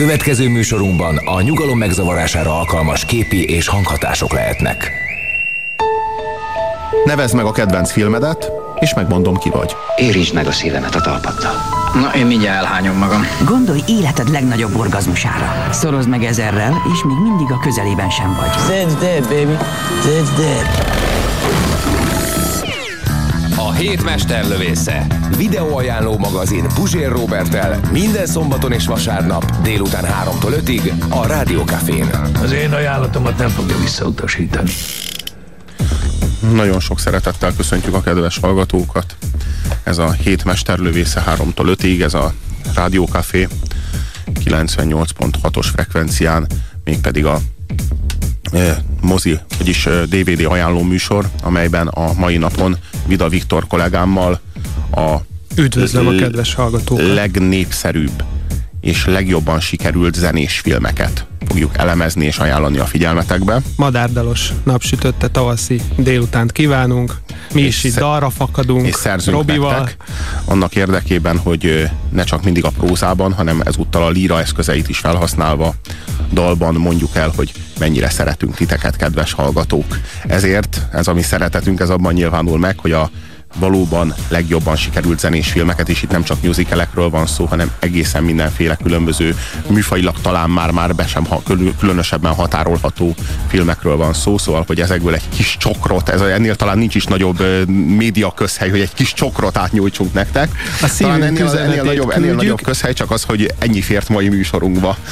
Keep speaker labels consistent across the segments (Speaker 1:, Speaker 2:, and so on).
Speaker 1: Következő műsorunkban a nyugalom megzavarására alkalmas képi és hanghatások lehetnek.
Speaker 2: Nevezd meg a kedvenc filmedet, és megmondom ki vagy.
Speaker 3: Érintsd meg a szívemet a talpaddal.
Speaker 4: Na, én mindjárt elhányom magam.
Speaker 5: Gondolj életed legnagyobb orgazmusára. Szorozd meg ezerrel, és még mindig a közelében sem vagy.
Speaker 6: That's dead, baby. That's dead.
Speaker 1: Hét mesterlövésze. Videóajánló magazin Puzsér Robertel minden szombaton és vasárnap délután 3-tól 5-ig a Rádiókafén.
Speaker 7: Az én ajánlatomat nem fogja visszautasítani.
Speaker 2: Nagyon sok szeretettel köszöntjük a kedves hallgatókat. Ez a hét mesterlövésze 3-tól 5-ig, ez a Rádiókafé 98.6-os frekvencián, mégpedig a mozi, vagyis DVD ajánló műsor, amelyben a mai napon Vida Viktor kollégámmal a
Speaker 8: Üdvözlöm a kedves hallgatókat!
Speaker 2: legnépszerűbb és legjobban sikerült zenés filmeket fogjuk elemezni és ajánlani a figyelmetekbe.
Speaker 8: Madárdalos napsütötte tavaszi délutánt kívánunk. Mi is itt dalra fakadunk.
Speaker 2: és szerzünk
Speaker 8: Robival.
Speaker 2: nektek annak érdekében, hogy ne csak mindig a prózában, hanem ezúttal a líra eszközeit is felhasználva dalban mondjuk el, hogy mennyire szeretünk titeket, kedves hallgatók. Ezért ez a mi szeretetünk, ez abban nyilvánul meg, hogy a valóban legjobban sikerült zenés filmeket, és itt nem csak musicalekről van szó, hanem egészen mindenféle különböző műfajilag talán már-már be sem ha, külön- különösebben határolható filmekről van szó, szóval, hogy ezekből egy kis csokrot, ez ennél talán nincs is nagyobb média közhely, hogy egy kis csokrot átnyújtsunk nektek.
Speaker 8: A
Speaker 2: talán ennél, ennél, nagyobb, ennél nagyobb közhely csak az, hogy ennyi fért mai műsorunkba.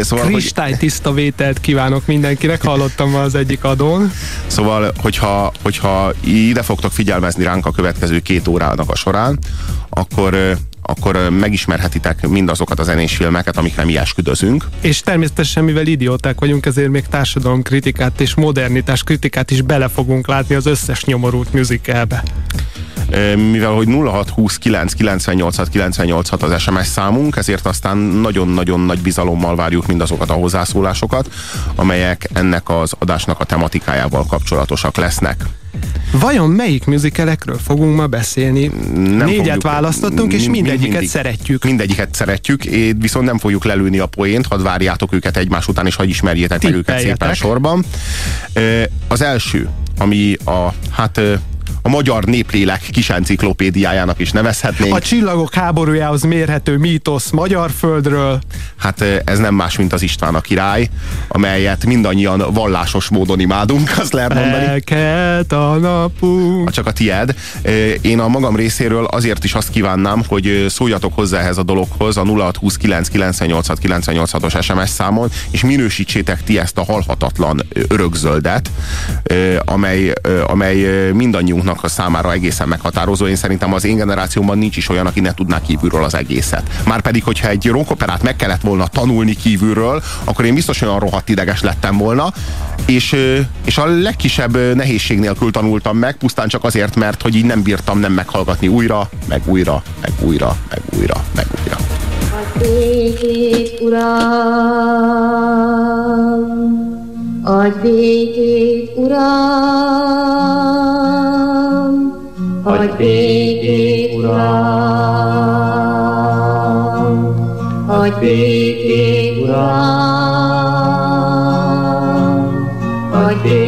Speaker 2: Szóval,
Speaker 8: Kristálytiszta vételt kívánok mindenkinek, hallottam az egyik adón.
Speaker 2: Szóval, hogyha, hogyha ide fogtok figyelmezni ránk a következő két órának a során, akkor, akkor megismerhetitek mindazokat a zenés filmeket, amikre mi esküdözünk.
Speaker 8: És természetesen, mivel idióták vagyunk, ezért még társadalomkritikát és modernitás kritikát is bele fogunk látni az összes nyomorult musicalbe.
Speaker 2: Mivel, hogy 0629 986 986 az SMS számunk, ezért aztán nagyon-nagyon nagy bizalommal várjuk mindazokat a hozzászólásokat, amelyek ennek az adásnak a tematikájával kapcsolatosak lesznek.
Speaker 8: Vajon melyik musicalekről fogunk ma beszélni?
Speaker 2: Nem
Speaker 8: Négyet
Speaker 2: fogjuk-
Speaker 8: választottunk, és
Speaker 2: mind-
Speaker 8: mindegyiket
Speaker 2: mindig.
Speaker 8: szeretjük.
Speaker 2: Mindegyiket szeretjük, viszont nem fogjuk lelőni a poént, hadd várjátok őket egymás után, és hadd ismerjétek meg őket szépen sorban. Az első, ami a, hát a magyar néplélek kis enciklopédiájának is nevezhetnénk.
Speaker 8: A csillagok háborújához mérhető mítosz magyar földről.
Speaker 2: Hát ez nem más, mint az István a király, amelyet mindannyian vallásos módon imádunk, azt lehet mondani.
Speaker 8: Elkelt a napunk.
Speaker 2: Csak a tied. Én a magam részéről azért is azt kívánnám, hogy szóljatok hozzá ehhez a dologhoz a 0629 986 986-os SMS számon, és minősítsétek ti ezt a halhatatlan örökzöldet, amely, amely ö, mindannyiunknak a számára egészen meghatározó. Én szerintem az én generációmban nincs is olyan, aki ne tudná kívülről az egészet. Márpedig, hogyha egy rockoperát meg kellett volna tanulni kívülről, akkor én biztos olyan rohadt ideges lettem volna, és, és a legkisebb nehézség nélkül tanultam meg, pusztán csak azért, mert hogy így nem bírtam nem meghallgatni újra, meg újra, meg újra, meg újra, meg újra.
Speaker 9: békét, Uram! Adj békét, Uram! Adj békét, Uram! Adj békét, Uram! Adj békét,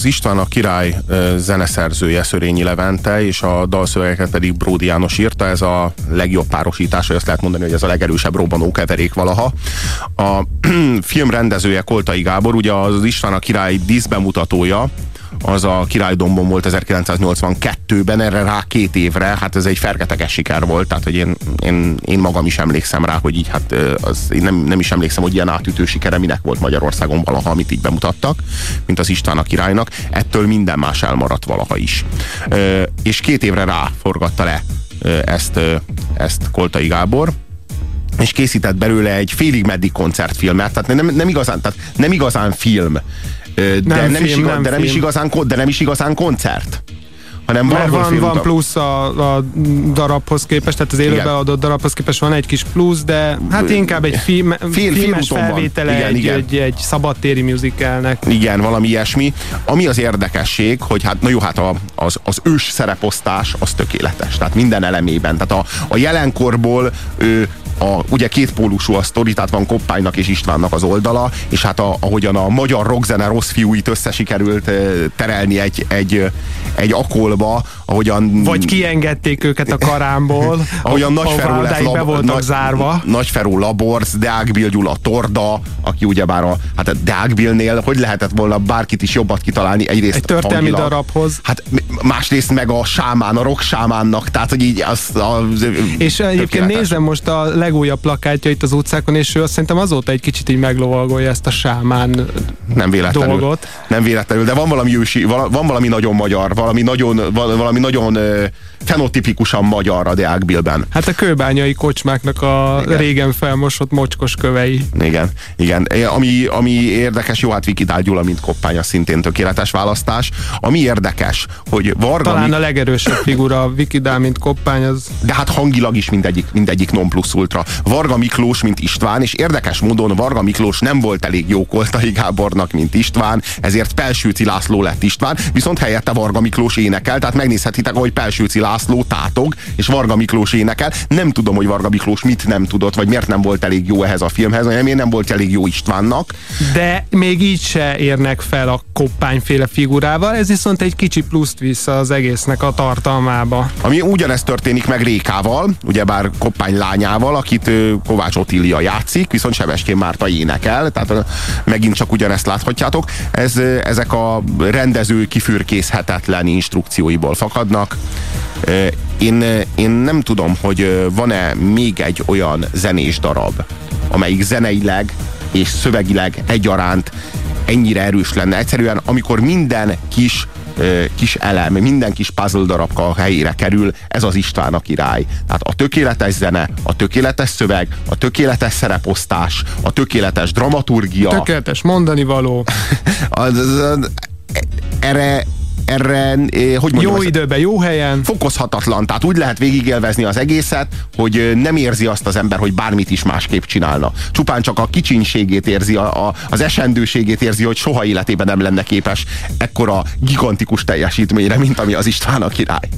Speaker 2: az István a király zeneszerzője Szörényi Levente, és a dalszövegeket pedig Bródi János írta. Ez a legjobb párosítás, hogy azt lehet mondani, hogy ez a legerősebb robbanókeverék valaha. A film rendezője Koltai Gábor, ugye az István a király díszbemutatója, az a Királydombon volt 1982-ben, erre rá két évre, hát ez egy fergeteges siker volt, tehát hogy én, én, én magam is emlékszem rá, hogy így hát az, én nem, nem is emlékszem, hogy ilyen átütő sikere minek volt Magyarországon valaha, amit így bemutattak, mint az István a királynak, ettől minden más elmaradt valaha is. És két évre ráforgatta le ezt, ezt Koltai Gábor, és készített belőle egy félig meddig koncertfilmet, tehát nem, nem, igazán, tehát nem igazán film, de nem, nem, film, is, igaz, nem, de, nem is igazán, de nem is igazán koncert hanem
Speaker 8: Mert van, van plusz a, a darabhoz képest, tehát az élőben adott darabhoz képest van egy kis plusz, de hát inkább egy film, Fél, filmes felvétele igen, egy, igen. Egy, egy szabadtéri musicalnek.
Speaker 2: Igen, valami ilyesmi. Ami az érdekesség, hogy hát, na jó, hát a, az, az ős szereposztás az tökéletes, tehát minden elemében. Tehát a, a jelenkorból ő, a, ugye két pólusú a sztori, tehát van Koppánynak és Istvánnak az oldala, és hát a, ahogyan a magyar rockzene rossz fiúit összesikerült terelni egy, egy, egy akolba, ahogyan...
Speaker 8: Vagy kiengedték őket a karámból,
Speaker 2: ahogyan Nagy Feró lett
Speaker 8: lab, be voltak nagy, zárva.
Speaker 2: Nagy Feró Laborz, Deák Bill Gyula Torda, aki ugyebár a, hát a Deák Billnél, hogy lehetett volna bárkit is jobbat kitalálni egyrészt
Speaker 8: Egy történelmi hangilag, darabhoz.
Speaker 2: Hát másrészt meg a sámán, a rock sámánnak, tehát hogy így az, az
Speaker 8: És egyébként nézem most a legújabb plakátjait az utcákon, és ő azt szerintem azóta egy kicsit így meglovalgolja ezt a sámán
Speaker 2: nem véletlenül, dolgot. Nem véletlenül, de van valami ősi, van valami nagyon magyar, valami nagyon, valami nagyon fenotipikusan magyar a Deák Billben.
Speaker 8: Hát a kőbányai kocsmáknak a igen. régen felmosott mocskos kövei.
Speaker 2: Igen, igen. Ami, ami érdekes, jó, hát Viki Gyula, mint koppánya, szintén tökéletes választás. Ami érdekes, hogy Varga...
Speaker 8: Talán mi... a legerősebb figura a Viki Dál, mint koppány, az...
Speaker 2: De hát hangilag is mindegyik, mindegyik non plus ultra. Varga Miklós, mint István, és érdekes módon Varga Miklós nem volt elég jó Koltai Gábornak, mint István, ezért Pelsőci László lett István, viszont helyette Varga Miklós énekel, tehát megnézhetitek, ahogy Pelsőci László tátog, és Varga Miklós énekel. Nem tudom, hogy Varga Miklós mit nem tudott, vagy miért nem volt elég jó ehhez a filmhez, vagy miért nem volt elég jó Istvánnak.
Speaker 8: De még így se érnek fel a koppányféle figurával, ez viszont egy kicsi pluszt vissza az egésznek a tartalmába.
Speaker 2: Ami ugyanezt történik meg Rékával, ugyebár koppány lányával, akit Kovács Otília játszik, viszont Sebeskén Márta énekel, tehát megint csak ugyanezt láthatjátok. Ez, ezek a rendező kifürkészhetetlen instrukcióiból fakadnak. Én, én nem tudom, hogy van-e még egy olyan zenés darab, amelyik zeneileg és szövegileg egyaránt ennyire erős lenne. Egyszerűen, amikor minden kis kis elem, minden kis puzzle darabka a helyére kerül, ez az István a király. Tehát a tökéletes zene, a tökéletes szöveg, a tökéletes szereposztás, a tökéletes dramaturgia.
Speaker 8: Tökéletes mondani való.
Speaker 2: az, az, erre, erre, eh, hogy mondjam,
Speaker 8: Jó időben, jó helyen.
Speaker 2: Fokozhatatlan, tehát úgy lehet végigélvezni az egészet, hogy eh, nem érzi azt az ember, hogy bármit is másképp csinálna. Csupán csak a kicsinségét érzi, a, a, az esendőségét érzi, hogy soha életében nem lenne képes ekkora gigantikus teljesítményre, mint ami az István a király.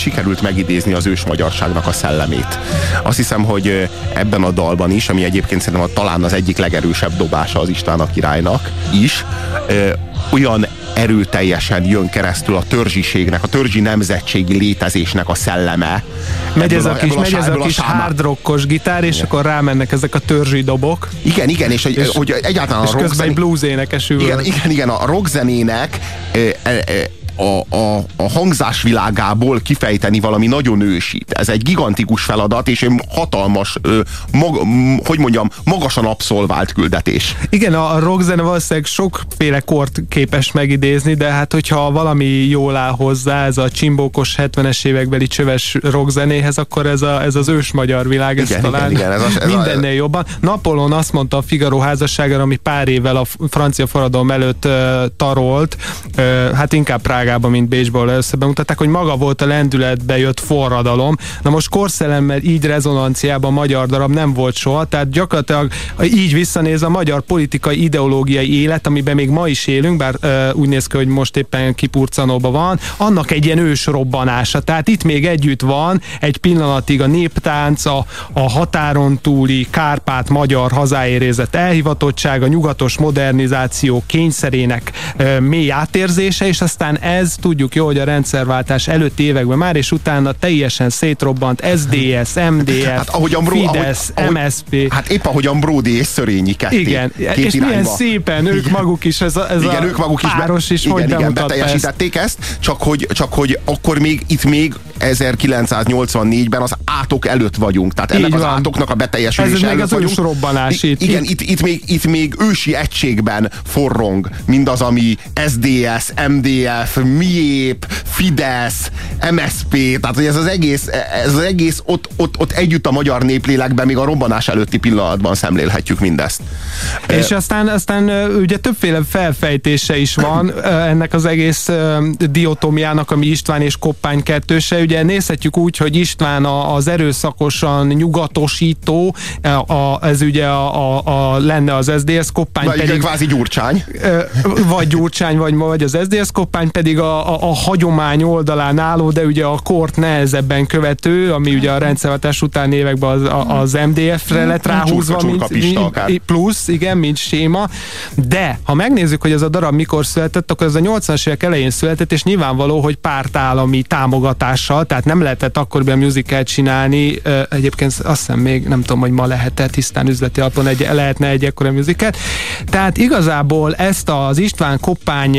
Speaker 2: Sikerült megidézni az ős magyarságnak a szellemét. Azt hiszem, hogy ebben a dalban is, ami egyébként szerintem a, talán az egyik legerősebb dobása az István a királynak is, olyan erőteljesen jön keresztül a törzsiségnek, a törzsi nemzetségi létezésnek a szelleme.
Speaker 8: Megy ez a, a kis, megy ez a kis hard rockos gitár, és igen. akkor rámennek ezek a törzsi dobok.
Speaker 2: Igen, igen, és, és hogy egyáltalán
Speaker 8: és a rock közben egy blues énekes
Speaker 2: Igen, igen, igen, a rockzenének e, e, a, a, a hangzás világából kifejteni valami nagyon ősit. Ez egy gigantikus feladat, és egy hatalmas, mag, hogy mondjam, magasan abszolvált küldetés.
Speaker 8: Igen, a rockzene valószínűleg sokféle kort képes megidézni, de hát hogyha valami jól áll hozzá, ez a csimbókos 70-es évekbeli csöves rockzenéhez, akkor ez, a, ez az ős magyar világ, ez igen, talán igen, igen, ez a, ez mindennél a, jobban. Napolon azt mondta a Figaro házasságára, ami pár évvel a francia forradalom előtt uh, tarolt, uh, hát inkább Prágában Prágában, mint Bécsből először bemutatták, hogy maga volt a lendületbe jött forradalom. Na most korszellemmel így rezonanciában magyar darab nem volt soha, tehát gyakorlatilag így visszanéz a magyar politikai ideológiai élet, amiben még ma is élünk, bár uh, úgy néz ki, hogy most éppen kipurcanóban van, annak egy ilyen ős robbanása. Tehát itt még együtt van egy pillanatig a néptánc, a, a határon túli Kárpát magyar hazáérézet elhivatottság, a nyugatos modernizáció kényszerének uh, mély átérzése, és aztán ez tudjuk jó, hogy a rendszerváltás előtti években már, és utána teljesen szétrobbant SDS, MDF, hát, ahogy Ambró, Fidesz, ahogy, MSP.
Speaker 2: Hát épp ahogy Ambródi és Szörényi ketté.
Speaker 8: Igen, két és irányba. milyen szépen ők igen. maguk is, ez a, ez igen, a ők maguk páros is, be, is igen, hogy igen,
Speaker 2: beteljesítették ezt, ezt csak, hogy, csak hogy akkor még itt még 1984-ben az átok előtt vagyunk. Tehát ennek Így az van. átoknak a beteljesülése
Speaker 8: Ez még az vagyunk. robbanás
Speaker 2: itt. Igen, itt, itt, még, itt még ősi egységben forrong mindaz, ami SDS, MDF, MIÉP, Fidesz, MSP, tehát hogy ez az egész, ez az egész ott, ott, ott együtt a magyar néplélekben még a robbanás előtti pillanatban szemlélhetjük mindezt.
Speaker 8: És aztán, aztán ugye többféle felfejtése is van ennek az egész diotomiának, ami István és Koppány kettőse. Ugye nézhetjük úgy, hogy István az erőszakosan nyugatosító, a, ez ugye a, a, a lenne az SDS, Koppány
Speaker 2: vagy
Speaker 8: pedig...
Speaker 2: Kvázi Gyurcsány.
Speaker 8: Vagy Gyurcsány, vagy, vagy az SDS, Koppány pedig a, a, a hagyomány oldalán álló, de ugye a kort nehezebben követő, ami ugye a rendszerváltás után években az, az MDF-re lett ráhúzva, mint, mint, plusz, igen, mint séma. De, ha megnézzük, hogy ez a darab mikor született, akkor ez a 80-as évek elején született, és nyilvánvaló, hogy pártállami támogatással, tehát nem lehetett akkor a musical csinálni, egyébként azt hiszem még nem tudom, hogy ma lehetett tisztán üzleti alapon egy, lehetne egy ekkora musical. Tehát igazából ezt az István Koppány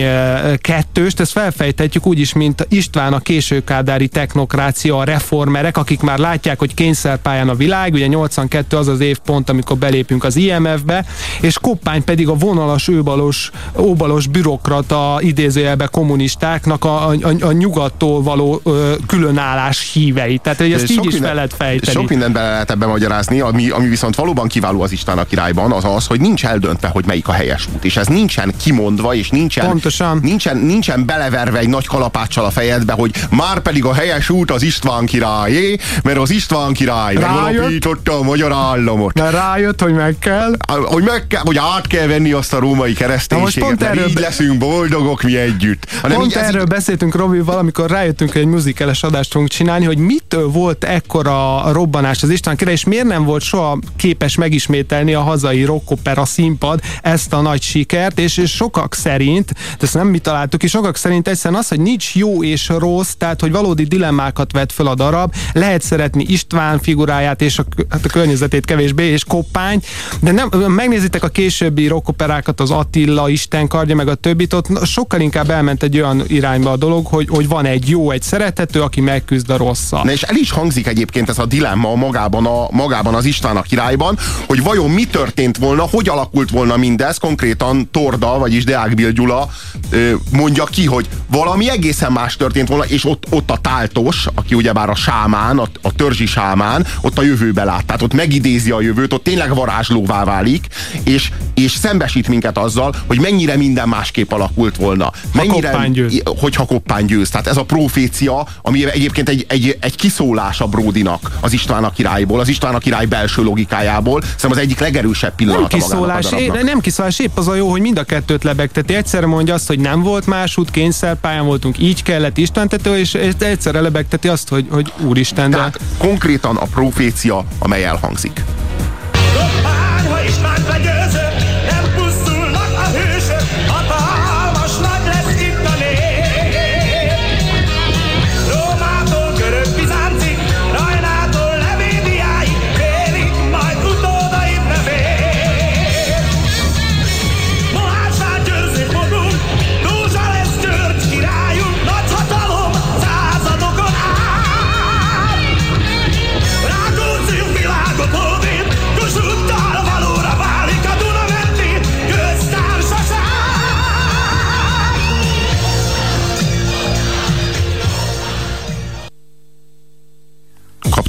Speaker 8: kettőst, ezt fel felfejthetjük úgy is, mint István a későkádári technokrácia, a reformerek, akik már látják, hogy kényszerpályán a világ, ugye 82 az az év pont, amikor belépünk az IMF-be, és Koppány pedig a vonalas, őbalos, óbalos bürokrata idézőjelbe kommunistáknak a, a, a nyugattól való ö, különállás hívei. Tehát, hogy ezt így is fel lehet fejteni.
Speaker 2: Sok mindent bele lehet ebben magyarázni, ami, ami viszont valóban kiváló az István a királyban, az az, hogy nincs eldöntve, hogy melyik a helyes út. És ez nincsen kimondva, és nincsen,
Speaker 8: Pontosan.
Speaker 2: nincsen, nincsen beleverve verve egy nagy kalapáccsal a fejedbe, hogy már pedig a helyes út az István királyé, mert az István király megalapította a magyar államot.
Speaker 8: Na rájött, hogy meg kell.
Speaker 2: Hogy meg kell, hogy át kell venni azt a római kereszténységet, most pont erről így leszünk boldogok mi együtt.
Speaker 8: Hanem pont erről így... beszéltünk Robi valamikor rájöttünk, hogy egy muzikeles adást fogunk csinálni, hogy mitől volt ekkora robbanás az István király, és miért nem volt soha képes megismételni a hazai rockopera színpad ezt a nagy sikert, és, és sokak szerint, de ezt nem mi találtuk ki, sokak szerint egyszerűen az, hogy nincs jó és rossz, tehát hogy valódi dilemmákat vet fel a darab, lehet szeretni István figuráját és a, hát a környezetét kevésbé, és Koppány, de nem, megnézitek a későbbi rockoperákat, az Attila, Isten kardja, meg a többit, ott sokkal inkább elment egy olyan irányba a dolog, hogy, hogy van egy jó, egy szeretető, aki megküzd a rosszal.
Speaker 2: Na és el is hangzik egyébként ez a dilemma magában, a, magában az István a királyban, hogy vajon mi történt volna, hogy alakult volna mindez, konkrétan Torda, vagyis Deák Bill mondja ki, hogy valami egészen más történt volna, és ott, ott a táltos, aki ugyebár a sámán, a, a törzsi sámán, ott a jövőbe lát. Tehát ott megidézi a jövőt, ott tényleg varázslóvá válik, és, és szembesít minket azzal, hogy mennyire minden másképp alakult volna. Mennyire,
Speaker 8: ha koppány győz.
Speaker 2: Hogyha koppány győz. Tehát ez a profécia, ami egyébként egy, egy, egy kiszólás a Bródinak az István a királyból, az István a király belső logikájából. Szerintem az egyik legerősebb pillanat.
Speaker 8: Nem kiszólás, é, nem kiszólás, épp az a jó, hogy mind a kettőt lebegteti. Egyszer mondja azt, hogy nem volt más út, kényszer pályán voltunk, így keleti István tető, és egyszerre lebegteti azt, hogy, hogy Úristen. De...
Speaker 2: Tehát konkrétan a profécia, amely elhangzik.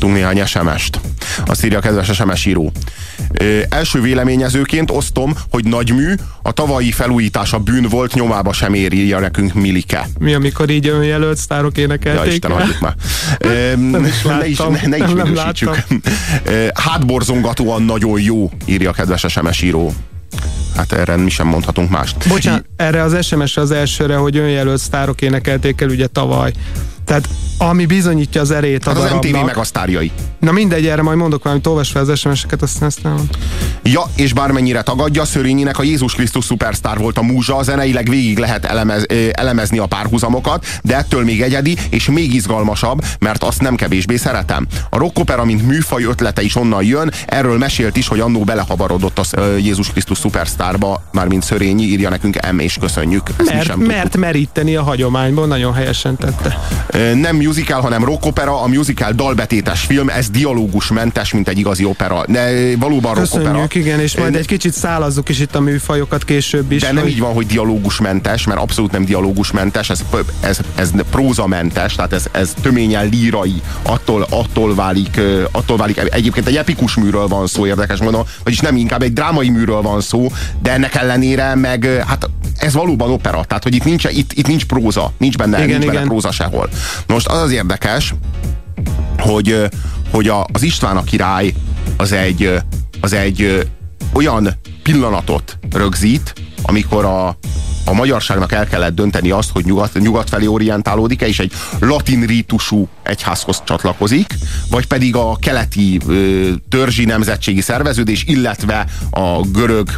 Speaker 2: Kaptunk néhány SMS-t. Azt írja a kedves SMS író. Ö, első véleményezőként osztom, hogy nagymű, a tavalyi felújítás a bűn volt, nyomába sem ér, írja nekünk Milike.
Speaker 8: Mi, amikor így önjelölt sztárok
Speaker 2: Ja,
Speaker 8: énekelték?
Speaker 2: Isten,
Speaker 8: el?
Speaker 2: hagyjuk már. Ö,
Speaker 8: is
Speaker 2: ne is,
Speaker 8: láttam.
Speaker 2: ne, ne is
Speaker 8: Nem, nem
Speaker 2: minősítsük. Ö, Hátborzongatóan nagyon jó, írja a kedves SMS író. Hát erre mi sem mondhatunk mást.
Speaker 8: Bocsánat, erre az SMS-re az elsőre, hogy önjelölt sztárok énekelték el ugye tavaly. Tehát ami bizonyítja az erét a
Speaker 2: Hát az MTV
Speaker 8: darabnak.
Speaker 2: meg a sztárjai.
Speaker 8: Na mindegy, erre majd mondok valamit, olvas fel az SMS-eket, aztán ezt nem.
Speaker 2: Ja, és bármennyire tagadja, Szörényinek a Jézus Krisztus szupersztár volt a múzsa, zeneileg végig lehet elemez, elemezni a párhuzamokat, de ettől még egyedi, és még izgalmasabb, mert azt nem kevésbé szeretem. A rockopera, mint műfaj ötlete is onnan jön, erről mesélt is, hogy annó belehabarodott a Jézus Krisztus szupersztárba, mármint Szörényi, írja nekünk M, és köszönjük. Ezt
Speaker 8: Mert,
Speaker 2: sem
Speaker 8: mert meríteni a hagyományból, nagyon helyesen tette.
Speaker 2: Nem musical, hanem rockopera, a musical dalbetétes film, ez dialógusmentes, mint egy igazi opera. De valóban rockopera.
Speaker 8: Köszönjük, igen, és majd egy kicsit szálazzuk is itt a műfajokat később is.
Speaker 2: De nem
Speaker 8: hogy-
Speaker 2: így van, hogy dialógusmentes, mert abszolút nem dialógusmentes, ez, ez, ez prózamentes, tehát ez, ez töményen lírai, attól, attól, válik, attól válik. Egyébként egy epikus műről van szó, érdekes mondom, vagyis nem inkább egy drámai műről van szó, de ennek ellenére meg hát ez valóban opera, tehát hogy itt nincs, itt, itt nincs próza, nincs benne,
Speaker 8: Igen,
Speaker 2: nincs benne
Speaker 8: igen.
Speaker 2: próza sehol. Most az az érdekes, hogy, hogy a, az István a király az egy, az egy olyan pillanatot rögzít, amikor a, a magyarságnak el kellett dönteni azt, hogy nyugat, nyugat felé orientálódik-e, és egy latin rítusú egyházhoz csatlakozik, vagy pedig a keleti ö, törzsi nemzetségi szerveződés, illetve a görög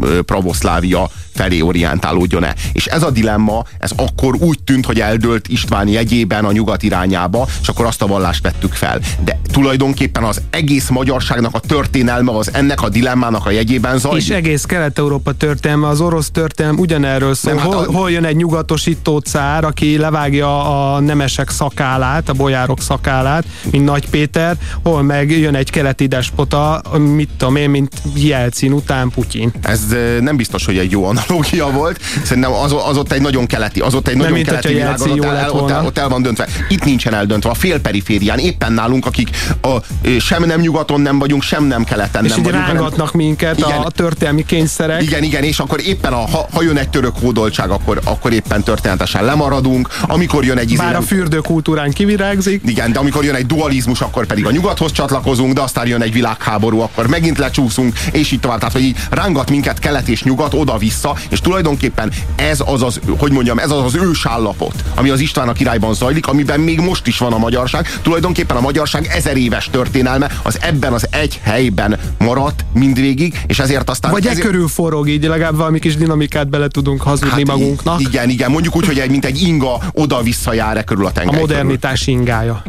Speaker 2: ö, pravoszlávia felé orientálódjon-e. És ez a dilemma, ez akkor úgy tűnt, hogy eldőlt István jegyében a nyugat irányába, és akkor azt a vallást vettük fel. De tulajdonképpen az egész magyarságnak a történelme az ennek a dilemmának a jegyében zajlik.
Speaker 8: És egész Kelet-Európa történelme, az orosz történelem ugyanerről szól.
Speaker 2: Nem, hát
Speaker 8: hol,
Speaker 2: a-
Speaker 8: hol jön egy nyugatosító cár, aki levágja a nemesek szakálát, a bolyárok szakálát, mint Nagy Péter, hol meg jön egy keleti despota, mit tudom én, mint Jelcin után Putyin.
Speaker 2: Ez nem biztos, hogy egy jó analógia volt. Szerintem az, az ott egy nagyon keleti, az ott egy nagyon
Speaker 8: mint
Speaker 2: keleti
Speaker 8: hogyha
Speaker 2: világ, az ott el, ott, el, ott el van döntve. Itt nincsen eldöntve, a félperiférián, éppen nálunk, akik a, sem nem nyugaton nem vagyunk, sem nem keleten
Speaker 8: És
Speaker 2: nem vagyunk. hanem-
Speaker 8: rángatnak minket
Speaker 2: Igen.
Speaker 8: a történelmi kényszerek.
Speaker 2: Igen, igen, és akkor éppen a, ha, ha jön egy török hódoltság, akkor, akkor éppen történetesen lemaradunk. Amikor jön egy izé,
Speaker 8: Bár a
Speaker 2: nem-
Speaker 8: fürdőkultúrán kivirágzik.
Speaker 2: igen, de amikor jön egy dualizmus, akkor pedig a nyugathoz csatlakozunk, de aztán jön egy világháború, akkor megint lecsúszunk, és így tovább. Tehát, hogy így rángat minket kelet és nyugat oda-vissza, és tulajdonképpen ez az az, hogy mondjam, ez az az ősállapot, ami az István a királyban zajlik, amiben még most is van a magyarság. Tulajdonképpen a magyarság ezer éves történelme az ebben az egy helyben maradt mindvégig, és ezért aztán...
Speaker 8: Vagy e
Speaker 2: ezért,
Speaker 8: körül forog így, legalább valami kis dinamikát bele tudunk hazudni
Speaker 2: Hát,
Speaker 8: magunknak.
Speaker 2: Igen, igen, mondjuk úgy, hogy egy, mint egy inga oda-vissza jár e körül a
Speaker 8: A
Speaker 2: tenger. körül.
Speaker 8: modernitás ingája.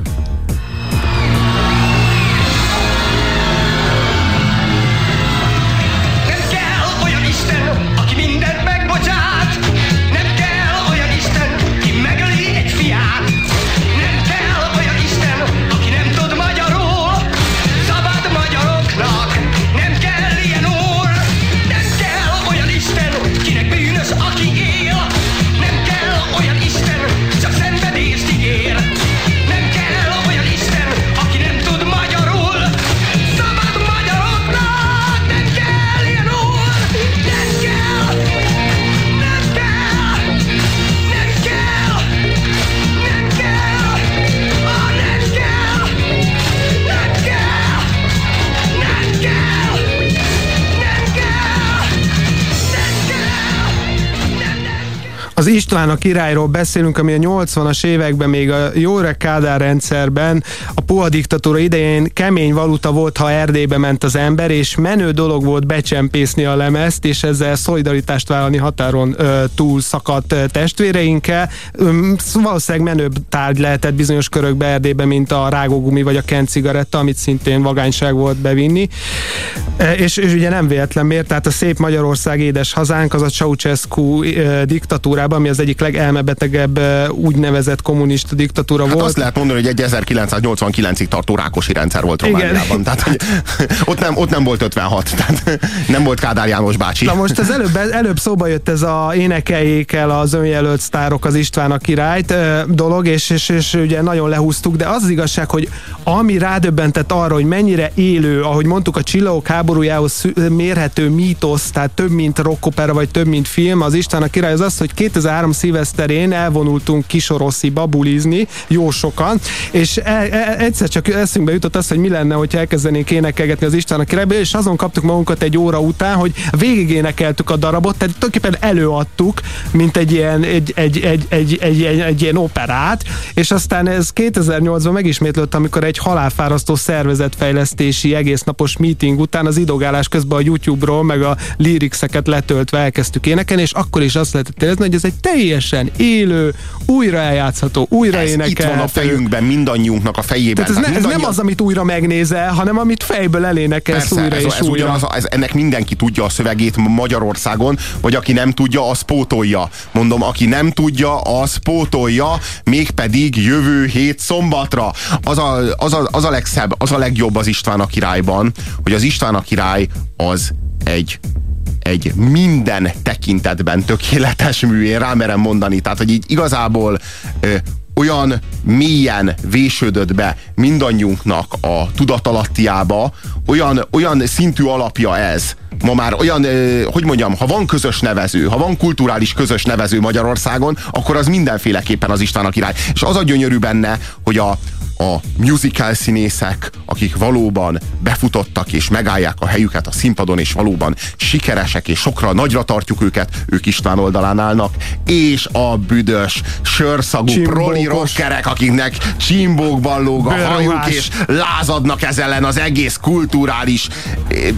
Speaker 8: Az István a királyról beszélünk, ami a 80-as években még a Jóre Kádár rendszerben a puha diktatúra idején kemény valuta volt, ha Erdélybe ment az ember, és menő dolog volt becsempészni a lemezt, és ezzel szolidaritást vállalni határon ö, túl szakadt testvéreinkkel. Ö, valószínűleg menőbb tárgy lehetett bizonyos körökbe Erdélybe, mint a rágógumi vagy a kent cigaretta, amit szintén vagányság volt bevinni. E, és, és ugye nem véletlen miért, tehát a szép Magyarország édes hazánk az a Ceausescu ö, diktatúrában, ami az egyik legelmebetegebb úgynevezett kommunista diktatúra
Speaker 2: Hát
Speaker 8: volt.
Speaker 2: azt lehet mondani, hogy egy 1989-ig tartó rákosi rendszer volt. Romániában. Tehát, hogy ott, nem, ott nem volt 56, tehát nem volt Kádár János bácsi.
Speaker 8: Na most az előbb, előbb szóba jött ez a énekeljék el az önjelölt sztárok az István a királyt dolog, és, és, és ugye nagyon lehúztuk, de az az igazság, hogy ami rádöbbentett arra, hogy mennyire élő, ahogy mondtuk, a csillagok háborújához mérhető mítosz, tehát több, mint rockopera, vagy több, mint film, az István a király az az, hogy 2003 szilveszterén elvonultunk Kisorosziba bulizni, jó sokan, és e, e, egyszer csak eszünkbe jutott az, hogy mi lenne, hogyha elkezdenénk énekelgetni az István a királyba, és azon kaptuk magunkat egy óra után, hogy végig énekeltük a darabot, tehát tulajdonképpen előadtuk, mint egy ilyen, egy, egy, egy, egy, egy, egy, egy ilyen operát, és aztán ez 2008-ban megismétlődött, amikor egy halálfárasztó szervezetfejlesztési egésznapos meeting után az idogálás közben a YouTube-ról, meg a lyricseket letöltve elkezdtük énekelni, és akkor is azt lehetett érezni, hogy ez egy teljesen élő, újra eljátszható, újra
Speaker 2: Ez itt
Speaker 8: énekelhető.
Speaker 2: van a fejünkben, mindannyiunknak a fejében.
Speaker 8: Tehát ez, ne, ez nem
Speaker 2: mindannyian-
Speaker 8: az, amit újra megnézel, hanem amit fejből elénekelsz
Speaker 2: Persze,
Speaker 8: újra
Speaker 2: ez,
Speaker 8: és
Speaker 2: ez
Speaker 8: újra.
Speaker 2: ugyanaz, ez, ennek mindenki tudja a szövegét Magyarországon, vagy aki nem tudja, az pótolja. Mondom, aki nem tudja, az pótolja, mégpedig jövő hét szombatra. Az a, az, a, az a legszebb, az a legjobb az István a királyban, hogy az István a király az egy egy minden tekintetben tökéletes mű, én rámerem mondani. Tehát, hogy így igazából ö, olyan mélyen vésődött be mindannyiunknak a tudatalattiába, olyan, olyan szintű alapja ez, ma már olyan, hogy mondjam, ha van közös nevező, ha van kulturális közös nevező Magyarországon, akkor az mindenféleképpen az István király. És az a gyönyörű benne, hogy a, a musical színészek, akik valóban befutottak és megállják a helyüket a színpadon, és valóban sikeresek, és sokra nagyra tartjuk őket, ők István oldalán állnak, és a büdös, sörszagú proli rockerek, akiknek csimbókban lóg a hajuk, és lázadnak ez ellen az egész kulturális eh,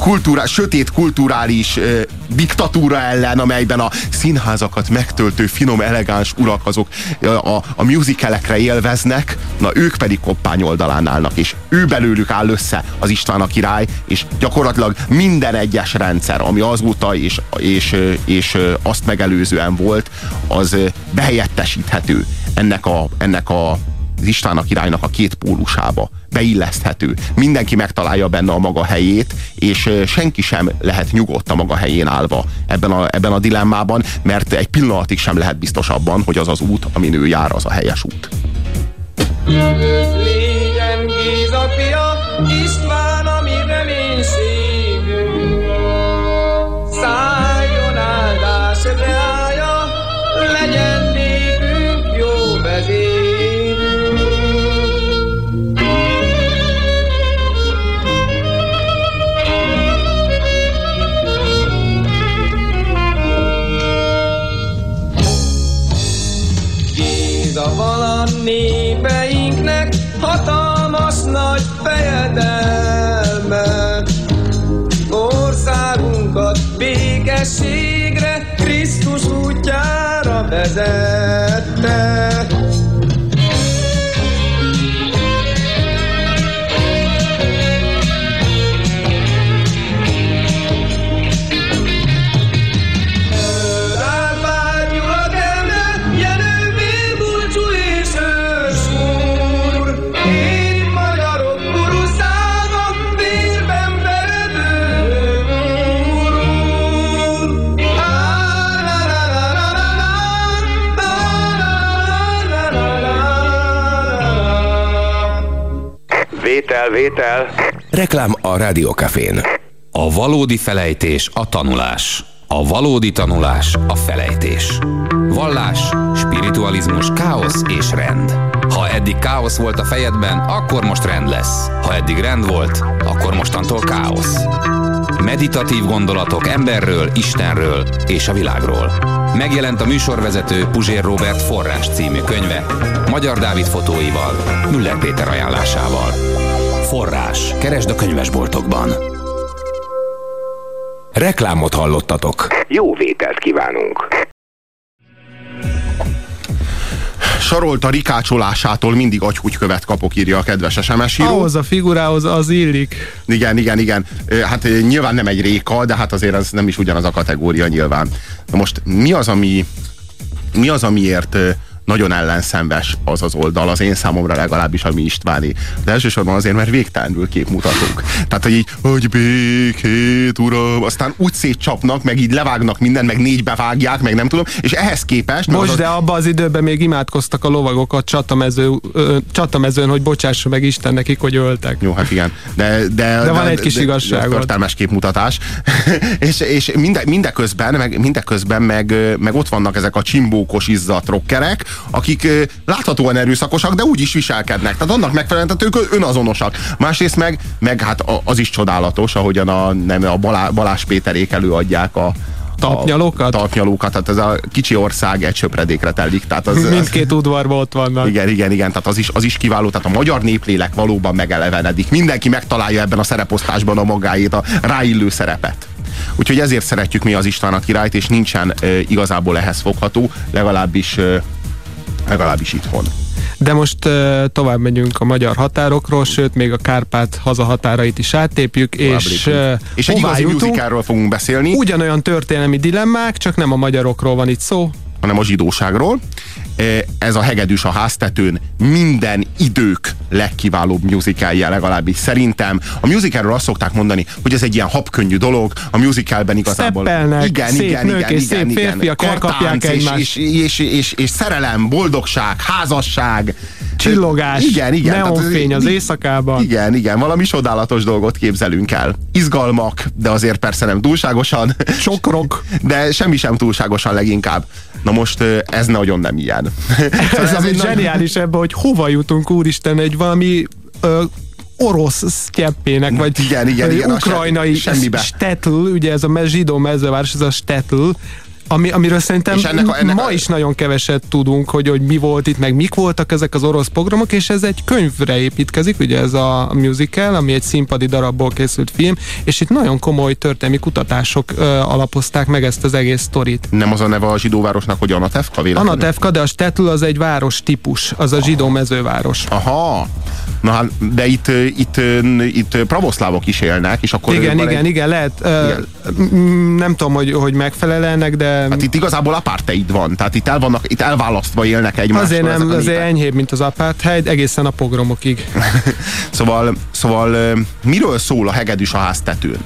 Speaker 2: kultúrá, sötét kulturális ö, diktatúra ellen, amelyben a színházakat megtöltő, finom, elegáns urak azok ö, a, a musicalekre élveznek, na ők pedig koppány oldalán állnak, és ő belőlük áll össze az István a király, és gyakorlatilag minden egyes rendszer, ami azóta és, és, és azt megelőzően volt, az behelyettesíthető ennek a, ennek a az István a királynak a két pólusába beilleszthető. Mindenki megtalálja benne a maga helyét, és senki sem lehet nyugodt a maga helyén állva ebben a, ebben a dilemmában, mert egy pillanatig sem lehet biztos abban, hogy az az út, amin ő jár, az a helyes út.
Speaker 9: Légyen Géza fia, István nagy fejedelme. Országunkat békességre Krisztus útjára vezette.
Speaker 1: Vétel. Reklám a Rádiókafén.
Speaker 10: A valódi felejtés a tanulás. A valódi tanulás a felejtés. Vallás, spiritualizmus, káosz és rend. Ha eddig káosz volt a fejedben, akkor most rend lesz. Ha eddig rend volt, akkor mostantól káosz. Meditatív gondolatok emberről, Istenről és a világról. Megjelent a műsorvezető Puzsér Robert Forrás című könyve, Magyar Dávid fotóival, Müller Péter ajánlásával. Forrás. Keresd a könyvesboltokban.
Speaker 1: Reklámot hallottatok.
Speaker 11: Jó vételt kívánunk!
Speaker 2: Sarolta rikácsolásától mindig agyhúgykövet kapok, írja a kedves SMS író.
Speaker 8: Ahhoz a figurához az illik.
Speaker 2: Igen, igen, igen. Hát nyilván nem egy réka, de hát azért ez nem is ugyanaz a kategória nyilván. Na most mi az, ami mi az, amiért nagyon ellenszenves az az oldal, az én számomra legalábbis, ami Istváni. De elsősorban azért, mert végtelenül képmutatók. Tehát, hogy így, hogy békét, uram, aztán úgy szétcsapnak, meg így levágnak mindent, meg négybe vágják, meg nem tudom, és ehhez képest...
Speaker 8: Most,
Speaker 2: az
Speaker 8: de abban az időben még imádkoztak a lovagok a csatamező, ö, csatamezőn, hogy bocsássa meg Isten nekik, hogy öltek.
Speaker 2: Jó, hát igen. De, de,
Speaker 8: De van egy kis
Speaker 2: de,
Speaker 8: igazságod.
Speaker 2: De történelmes képmutatás. és és minde, mindeközben, meg, mindeközben meg, meg ott vannak ezek a csimbókos izzat rockerek, akik láthatóan erőszakosak, de úgy is viselkednek. Tehát annak megfelelően, tehát ők önazonosak. Másrészt meg, meg hát az is csodálatos, ahogyan a, nem, a Balá, Balázs Péterék előadják a
Speaker 8: Talpnyalókat?
Speaker 2: Talpnyalókat, tehát ez a kicsi ország egy söpredékre telik. Tehát az,
Speaker 8: Mindkét udvarban ott vannak.
Speaker 2: igen, igen, igen, tehát az is, az is kiváló, tehát a magyar néplélek valóban megelevenedik. Mindenki megtalálja ebben a szereposztásban a magáét, a ráillő szerepet. Úgyhogy ezért szeretjük mi az István a királyt, és nincsen e, igazából ehhez fogható, legalábbis, e, legalábbis itthon.
Speaker 8: De most uh, tovább megyünk a magyar határokról, sőt, még a Kárpát hazahatárait is áttépjük,
Speaker 2: Tovább
Speaker 8: és, uh,
Speaker 2: és egy igazi
Speaker 8: jutunk?
Speaker 2: fogunk beszélni,
Speaker 8: Ugyanolyan történelmi dilemmák, csak nem a magyarokról van itt szó.
Speaker 2: Hanem a zsidóságról. E, Ez a Hegedűs a háztetőn minden idők legkiválóbb musicalje, legalábbis szerintem. A musicalről azt szokták mondani, hogy ez egy ilyen habkönnyű dolog, a musicalben igazából...
Speaker 8: Steppelnek,
Speaker 2: igen,
Speaker 8: szép
Speaker 2: igen,
Speaker 8: nők
Speaker 2: igen,
Speaker 8: és
Speaker 2: igen,
Speaker 8: szép
Speaker 2: igen.
Speaker 8: férfiak elkapják
Speaker 2: és, és, és, és, és, szerelem, boldogság, házasság.
Speaker 8: Csillogás,
Speaker 2: igen, igen. tehát
Speaker 8: neonfény az éjszakában.
Speaker 2: Igen, igen, valami csodálatos dolgot képzelünk el. Izgalmak, de azért persze nem túlságosan.
Speaker 8: Sokrok.
Speaker 2: De semmi sem túlságosan leginkább. Na most ez nagyon nem ilyen. Szóval
Speaker 8: Ez, ez
Speaker 2: egy
Speaker 8: ami
Speaker 2: nagy-
Speaker 8: zseniális ebben, hogy hova jutunk, úristen, egy valami ö, orosz sztyeppének, vagy
Speaker 2: Igen, igen, igen,
Speaker 8: ukrajnai
Speaker 2: se-
Speaker 8: stetl, ugye ez a zsidó mezőváros, ez a stetl, ami, amiről szerintem
Speaker 2: És ennek a- ennek
Speaker 8: ma
Speaker 2: a-
Speaker 8: is nagyon keveset tudunk, hogy, hogy mi volt itt, meg mik voltak ezek az orosz pogromok, és ez egy könyvre építkezik, ugye ez a musical, ami egy színpadi darabból készült film, és itt nagyon komoly történelmi kutatások ö, alapozták meg ezt az egész sztorit.
Speaker 2: Nem az a neve a zsidóvárosnak, hogy Anatevka véletlenül?
Speaker 8: Anatevka, de a Stetl az egy város típus, az a zsidó mezőváros.
Speaker 2: Aha. Na hát, de itt, itt, itt ö, pravoszlávok is élnek, és akkor...
Speaker 8: Igen, igen,
Speaker 2: egy,
Speaker 8: igen, lehet. ö,
Speaker 2: Igen.
Speaker 8: Nem tudom, hogy, hogy megfelel ennek, de
Speaker 2: Hát itt igazából apartheid van, tehát itt, el vannak, itt elválasztva élnek egymástól
Speaker 8: azért nem, azért
Speaker 2: népek.
Speaker 8: enyhébb, mint az apartheid, egészen a pogromokig.
Speaker 2: Szóval, szóval miről szól a hegedűs a háztetőn?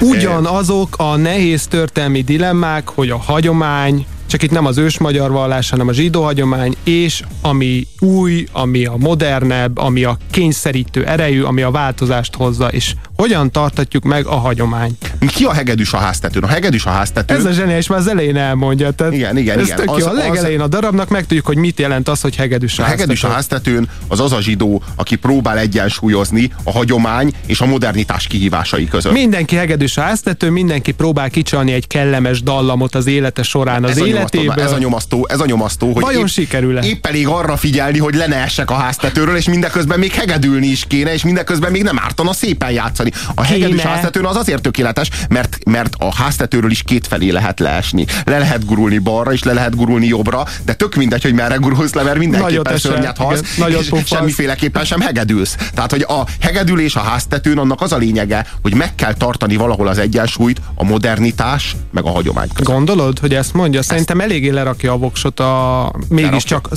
Speaker 8: Ugyanazok a nehéz történelmi dilemmák, hogy a hagyomány, csak itt nem az ős magyar vallás, hanem a zsidó hagyomány, és ami új, ami a modernebb, ami a kényszerítő erejű, ami a változást hozza, és hogyan tartatjuk meg a hagyományt.
Speaker 2: Ki a hegedűs a háztetőn? A hegedűs a háztetőn...
Speaker 8: Ez a zseniális, már az elején elmondja. Tehát
Speaker 2: Igen, igen,
Speaker 8: ez
Speaker 2: igen.
Speaker 8: Tök
Speaker 2: Az-
Speaker 8: jó. A legelején a darabnak megtudjuk, hogy mit jelent az, hogy hegedűs
Speaker 2: A hegedűs a háztetőn az az a zsidó, aki próbál egyensúlyozni a hagyomány és a modernitás kihívásai között.
Speaker 8: Mindenki hegedűs a háztető, mindenki próbál kicsalni egy kellemes dallamot az élete során az
Speaker 2: ez a na, ez a nyomasztó, ez a nyomasztó, hogy
Speaker 8: Vajon
Speaker 2: épp,
Speaker 8: sikerül-e?
Speaker 2: épp elég arra figyelni, hogy le ne essek a háztetőről, és mindeközben még hegedülni is kéne, és mindeközben még nem ártana szépen játszani. A hegedűs
Speaker 8: Kéne.
Speaker 2: háztetőn az azért tökéletes, mert, mert a háztetőről is kétfelé lehet leesni. Le lehet gurulni balra, és le lehet gurulni jobbra, de tök mindegy, hogy merre gurulsz le, mert mindenképpen szörnyet halsz,
Speaker 8: igen,
Speaker 2: és
Speaker 8: puffansz.
Speaker 2: semmiféleképpen sem hegedülsz. Tehát, hogy a hegedülés a háztetőn annak az a lényege, hogy meg kell tartani valahol az egyensúlyt a modernitás meg a hagyomány között.
Speaker 8: Gondolod, hogy ezt mondja? Szerintem eléggé lerakja a voksot a... Mégiscsak...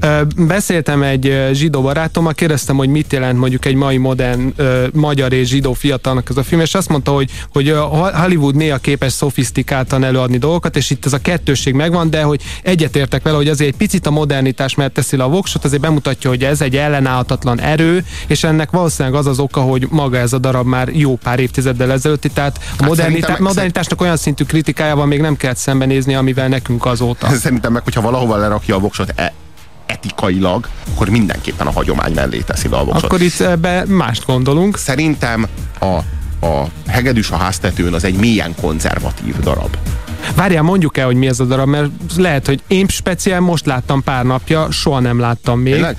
Speaker 8: Ö, Beszéltem egy zsidó barátommal, kérdeztem, hogy mit jelent mondjuk egy mai modern magyar és zsidó fiatalnak ez a film, és azt mondta, hogy, hogy Hollywood néha képes szofisztikáltan előadni dolgokat, és itt ez a kettősség megvan, de hogy egyetértek vele, hogy azért egy picit a modernitás mert teszi le a voksot, azért bemutatja, hogy ez egy ellenállhatatlan erő, és ennek valószínűleg az az oka, hogy maga ez a darab már jó pár évtizeddel ezelőtti, tehát a modernitá-
Speaker 2: szerintem-
Speaker 8: modernitásnak olyan szintű kritikájával még nem kellett szembenézni, amivel nekünk azóta.
Speaker 2: Szerintem meg, hogyha valahova lerakja a voksot e- etikailag, akkor mindenképpen a hagyomány mellé teszi le a voksot.
Speaker 8: Akkor itt ebbe mást gondolunk.
Speaker 2: Szerintem a a Hegedűs a háztetőn az egy mélyen konzervatív darab.
Speaker 8: Várjál, mondjuk el, hogy mi ez a darab, mert lehet, hogy én speciál most láttam pár napja, soha nem láttam még.
Speaker 2: Tényleg?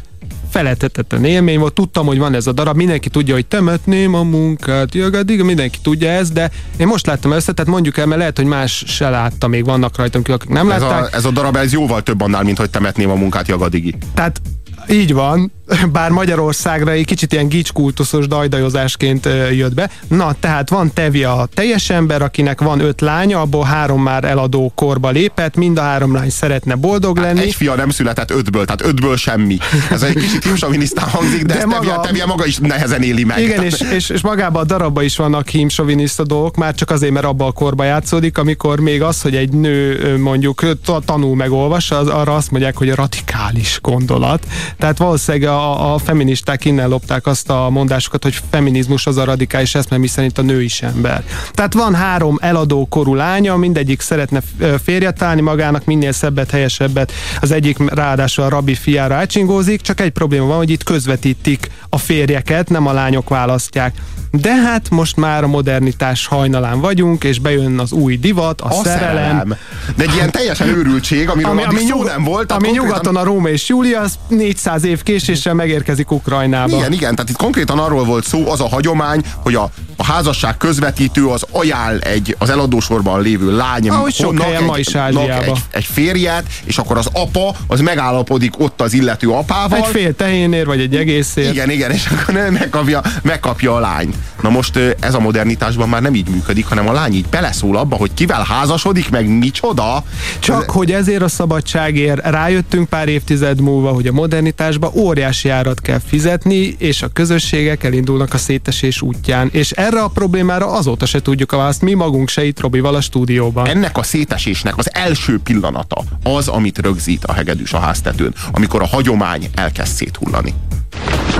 Speaker 8: Feletetetlen élmény volt, tudtam, hogy van ez a darab, mindenki tudja, hogy temetném a munkát, jagadig, mindenki tudja ezt, de én most láttam ezt, tehát mondjuk el, mert lehet, hogy más se látta, még vannak rajtam, akik nem
Speaker 2: Ez
Speaker 8: látták.
Speaker 2: a, ez a darab ez jóval több annál, mint hogy temetném a munkát Jagadigi.
Speaker 8: Tehát így van, bár Magyarországra egy kicsit ilyen gicskultuszos dajdajozásként jött be. Na, tehát van Tevje a teljes ember, akinek van öt lánya, abból három már eladó korba lépett, mind a három lány szeretne boldog lenni.
Speaker 2: Egy fia nem született ötből, tehát ötből semmi. Ez egy kicsit himsovinisztán hangzik, de,
Speaker 8: De
Speaker 2: ezt
Speaker 8: maga-.
Speaker 2: Tevje maga is nehezen éli meg.
Speaker 8: Igen,
Speaker 2: Tehát-
Speaker 8: és, és, és magában a darabban is vannak hímsoviniszta dolgok, már csak azért, mert abban a korba játszódik, amikor még az, hogy egy nő mondjuk tanul meg olvas, az, arra azt mondják, hogy a radikális gondolat. Tehát valószínűleg a, a feministák innen lopták azt a mondásokat, hogy feminizmus az a radikális eszme, mi szerint a nő is ember. Tehát van három eladó korú lánya, mindegyik szeretne férjet találni magának, minél szebbet, helyesebbet. Az egyik ráadásul a rabbi fiára átsingózik, csak egy probléma van, hogy itt közvetítik a férjeket, nem a lányok választják. De hát most már a modernitás hajnalán vagyunk, és bejön az új divat, a,
Speaker 2: a szerelem. De egy ilyen teljesen őrültség, amiről ami, addig szó nem volt.
Speaker 8: ami
Speaker 2: konkrétan-
Speaker 8: nyugaton a Róma és Júlia, az 400 év késéssel megérkezik Ukrajnába.
Speaker 2: Igen, igen, tehát itt konkrétan arról volt szó, az a hagyomány, hogy a, a házasság közvetítő az ajánl egy az eladósorban lévő lány
Speaker 8: Ahogy sok helyen ma is
Speaker 2: egy, egy férjet, és akkor az apa az megállapodik ott az illető apával.
Speaker 8: Egy fél tehénér, vagy egy egészért.
Speaker 2: Igen, igen, és akkor megkapja, megkapja a lányt. Na most ez a modernitásban már nem így működik, hanem a lány így beleszól abba, hogy kivel házasodik, meg micsoda.
Speaker 8: Csak hogy ezért a szabadságért rájöttünk pár évtized múlva, hogy a modernitásba óriási árat kell fizetni, és a közösségek elindulnak a szétesés útján. És erre a problémára azóta se tudjuk a választ, mi magunk se itt Robival a stúdióban.
Speaker 2: Ennek a szétesésnek az első pillanata az, amit rögzít a hegedűs a háztetőn, amikor a hagyomány elkezd széthullani.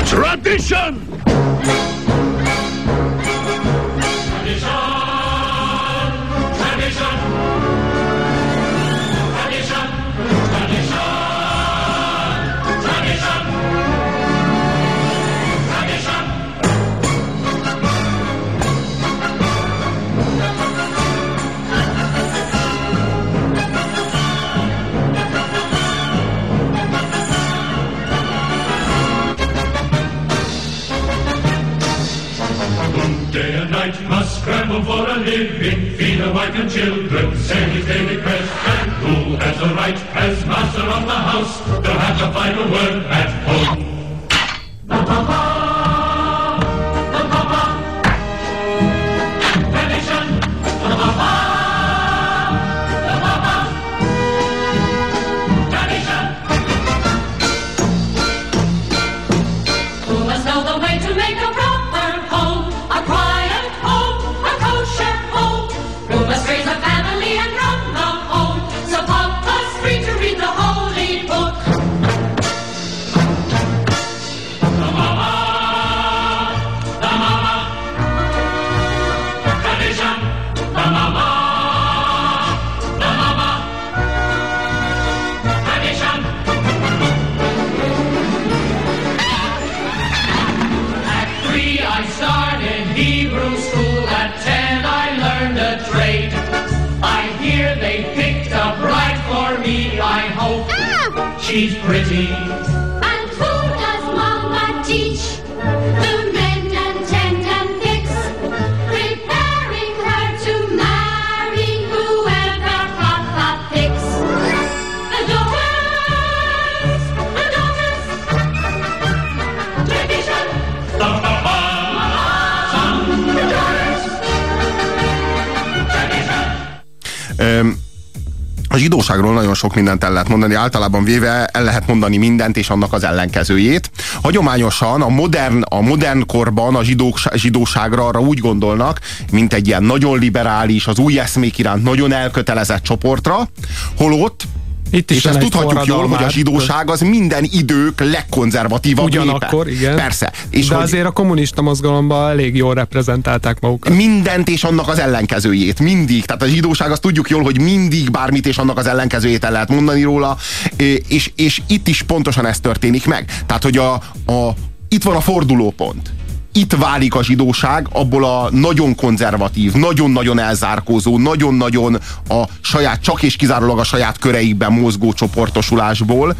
Speaker 9: Tradition!
Speaker 12: Must scramble for a living, feed the wife and children, send his daily prayers, and who has the right, as master of the house, to have the final word at
Speaker 2: zsidóságról nagyon sok mindent el lehet mondani, általában véve el lehet mondani mindent és annak az ellenkezőjét. Hagyományosan a modern, a modern korban a zsidók, zsidóságra arra úgy gondolnak, mint egy ilyen nagyon liberális, az új eszmék iránt nagyon elkötelezett csoportra, holott
Speaker 8: Itt is
Speaker 2: és ezt tudhatjuk jól, hogy a zsidóság az minden idők legkonzervatívabb
Speaker 8: Ugyanakkor,
Speaker 2: népe.
Speaker 8: igen.
Speaker 2: Persze. És
Speaker 8: De
Speaker 2: hogy
Speaker 8: azért a kommunista mozgalomban elég jól reprezentálták magukat.
Speaker 2: mindent és annak az ellenkezőjét. Mindig. Tehát a zsidóság azt tudjuk jól, hogy mindig bármit és annak az ellenkezőjét el lehet mondani róla, és, és itt is pontosan ez történik meg. Tehát, hogy a, a, itt van a fordulópont. Itt válik a zsidóság abból a nagyon konzervatív, nagyon-nagyon elzárkózó, nagyon-nagyon a saját, csak és kizárólag a saját köreikben mozgó csoportosulásból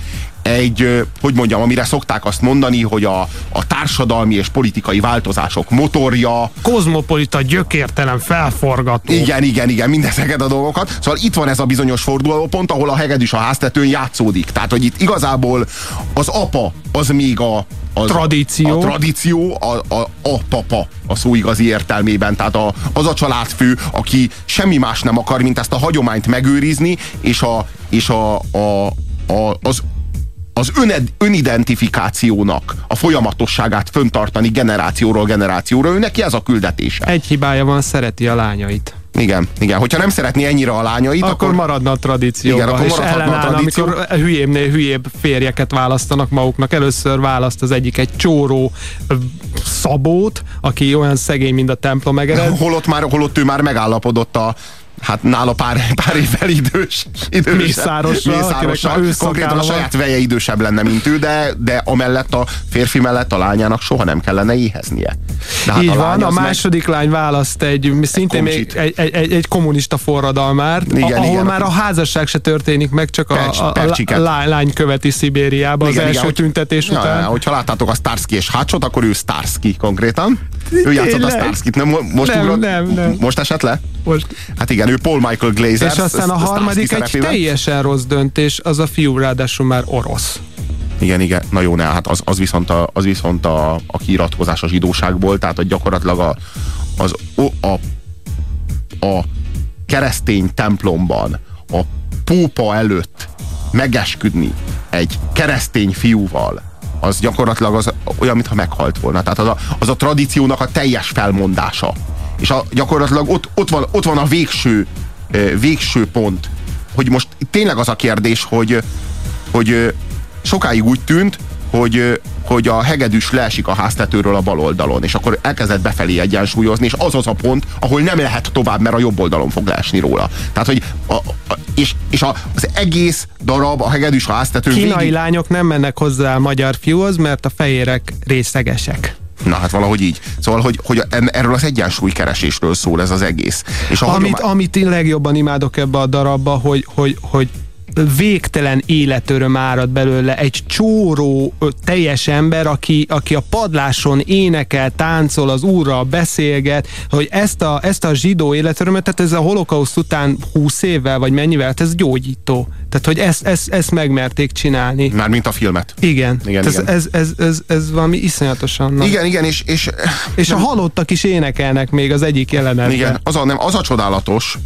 Speaker 2: egy, hogy mondjam, amire szokták azt mondani, hogy a, a társadalmi és politikai változások motorja,
Speaker 8: Kozmopolita, gyökértelen, felforgató.
Speaker 2: igen, igen, igen, mindezeket a dolgokat. Szóval itt van ez a bizonyos fordulópont, ahol a hegedűs a háztetőn játszódik. Tehát, hogy itt igazából az apa az még a az,
Speaker 8: Tradíció.
Speaker 2: A tradíció, a, a, a papa a szó igazi értelmében. Tehát a, az a családfő, aki semmi más nem akar, mint ezt a hagyományt megőrizni, és, a, és a, a, a, az az öned, önidentifikációnak a folyamatosságát föntartani generációról generációra, ő neki ez a küldetése.
Speaker 8: Egy hibája van, szereti a lányait.
Speaker 2: Igen, igen. Hogyha nem szeretné ennyire a lányait,
Speaker 8: Akkor,
Speaker 2: akkor,
Speaker 8: maradna a tradícióban,
Speaker 2: Igen, akkor
Speaker 8: és
Speaker 2: maradhatna a
Speaker 8: ellenáll,
Speaker 2: tradíció.
Speaker 8: amikor hülyébbnél hülyébb férjeket választanak maguknak. Először választ az egyik egy csóró szabót, aki olyan szegény, mint a templom egered.
Speaker 2: holott, már, holott ő már megállapodott a hát nála pár, pár évvel idős,
Speaker 8: akinek már ősszakálla
Speaker 2: Konkrétan a saját veje idősebb lenne, mint ő, de, de amellett a férfi mellett a lányának soha nem kellene éheznie. De
Speaker 8: Hát Így
Speaker 2: a
Speaker 8: van, a
Speaker 2: az meg-
Speaker 8: második lány választ egy, szintén
Speaker 2: komcsit.
Speaker 8: egy, egy, egy, egy kommunista forradalmár,
Speaker 2: Igen,
Speaker 8: igen, ahol
Speaker 2: igen.
Speaker 8: már a házasság se történik meg, csak
Speaker 2: Percs-
Speaker 8: a, a, lány, lány követi Szibériába az első
Speaker 2: hogy-
Speaker 8: tüntetés
Speaker 2: ja,
Speaker 8: után.
Speaker 2: Ja, hogyha láttátok a Starsky és Hatchot, akkor ő Starsky konkrétan. Ő játszott a? Starskit. Nem, mo- most
Speaker 8: Nem,
Speaker 2: ugrott?
Speaker 8: nem, nem.
Speaker 2: Most esett le?
Speaker 8: Most.
Speaker 2: Hát igen, ő Paul Michael Glazer.
Speaker 8: És aztán a harmadik egy teljesen rossz döntés, az a fiú ráadásul már orosz.
Speaker 2: Igen, igen, na jó, ne, hát az, az viszont, a, az viszont a, a kiiratkozás a zsidóságból, tehát hogy gyakorlatilag a, az, o, a, a keresztény templomban a pópa előtt megesküdni egy keresztény fiúval, az gyakorlatilag az olyan, mintha meghalt volna. Tehát az a, az a tradíciónak a teljes felmondása. És a, gyakorlatilag ott, ott, van, ott van a végső, ö, végső pont, hogy most tényleg az a kérdés, hogy, hogy ö, sokáig úgy tűnt, hogy, ö, hogy a hegedűs leesik a háztetőről a bal oldalon, és akkor elkezdett befelé egyensúlyozni, és az az a pont, ahol nem lehet tovább, mert a jobb oldalon fog leesni róla. Tehát, hogy a, a, és, és a, az egész darab a hegedűs a háztetőn
Speaker 8: Kínai
Speaker 2: végig,
Speaker 8: lányok nem mennek hozzá a magyar fiúhoz, mert a fehérek részegesek.
Speaker 2: Na hát valahogy így. Szóval, hogy, hogy erről az egyensúlykeresésről szól ez az egész. És a
Speaker 8: Amit,
Speaker 2: hagyomány-
Speaker 8: amit én legjobban imádok ebbe a darabba, hogy, hogy, hogy végtelen életöröm árad belőle egy csóró teljes ember, aki, aki a padláson énekel, táncol, az úrral beszélget, hogy ezt a, ezt a zsidó életörömet, tehát ez a holokauszt után 20 évvel, vagy mennyivel, hát ez gyógyító. Tehát, hogy ezt, ezt, ezt megmerték csinálni.
Speaker 2: Már mint a filmet.
Speaker 8: Igen.
Speaker 2: Igen,
Speaker 8: ez,
Speaker 2: igen.
Speaker 8: Ez, ez, ez, ez valami iszonyatosan nagy.
Speaker 2: Igen, igen, és, és
Speaker 8: És a halottak is énekelnek még az egyik jelenetben.
Speaker 2: Igen, az a, nem, az a csodálatos,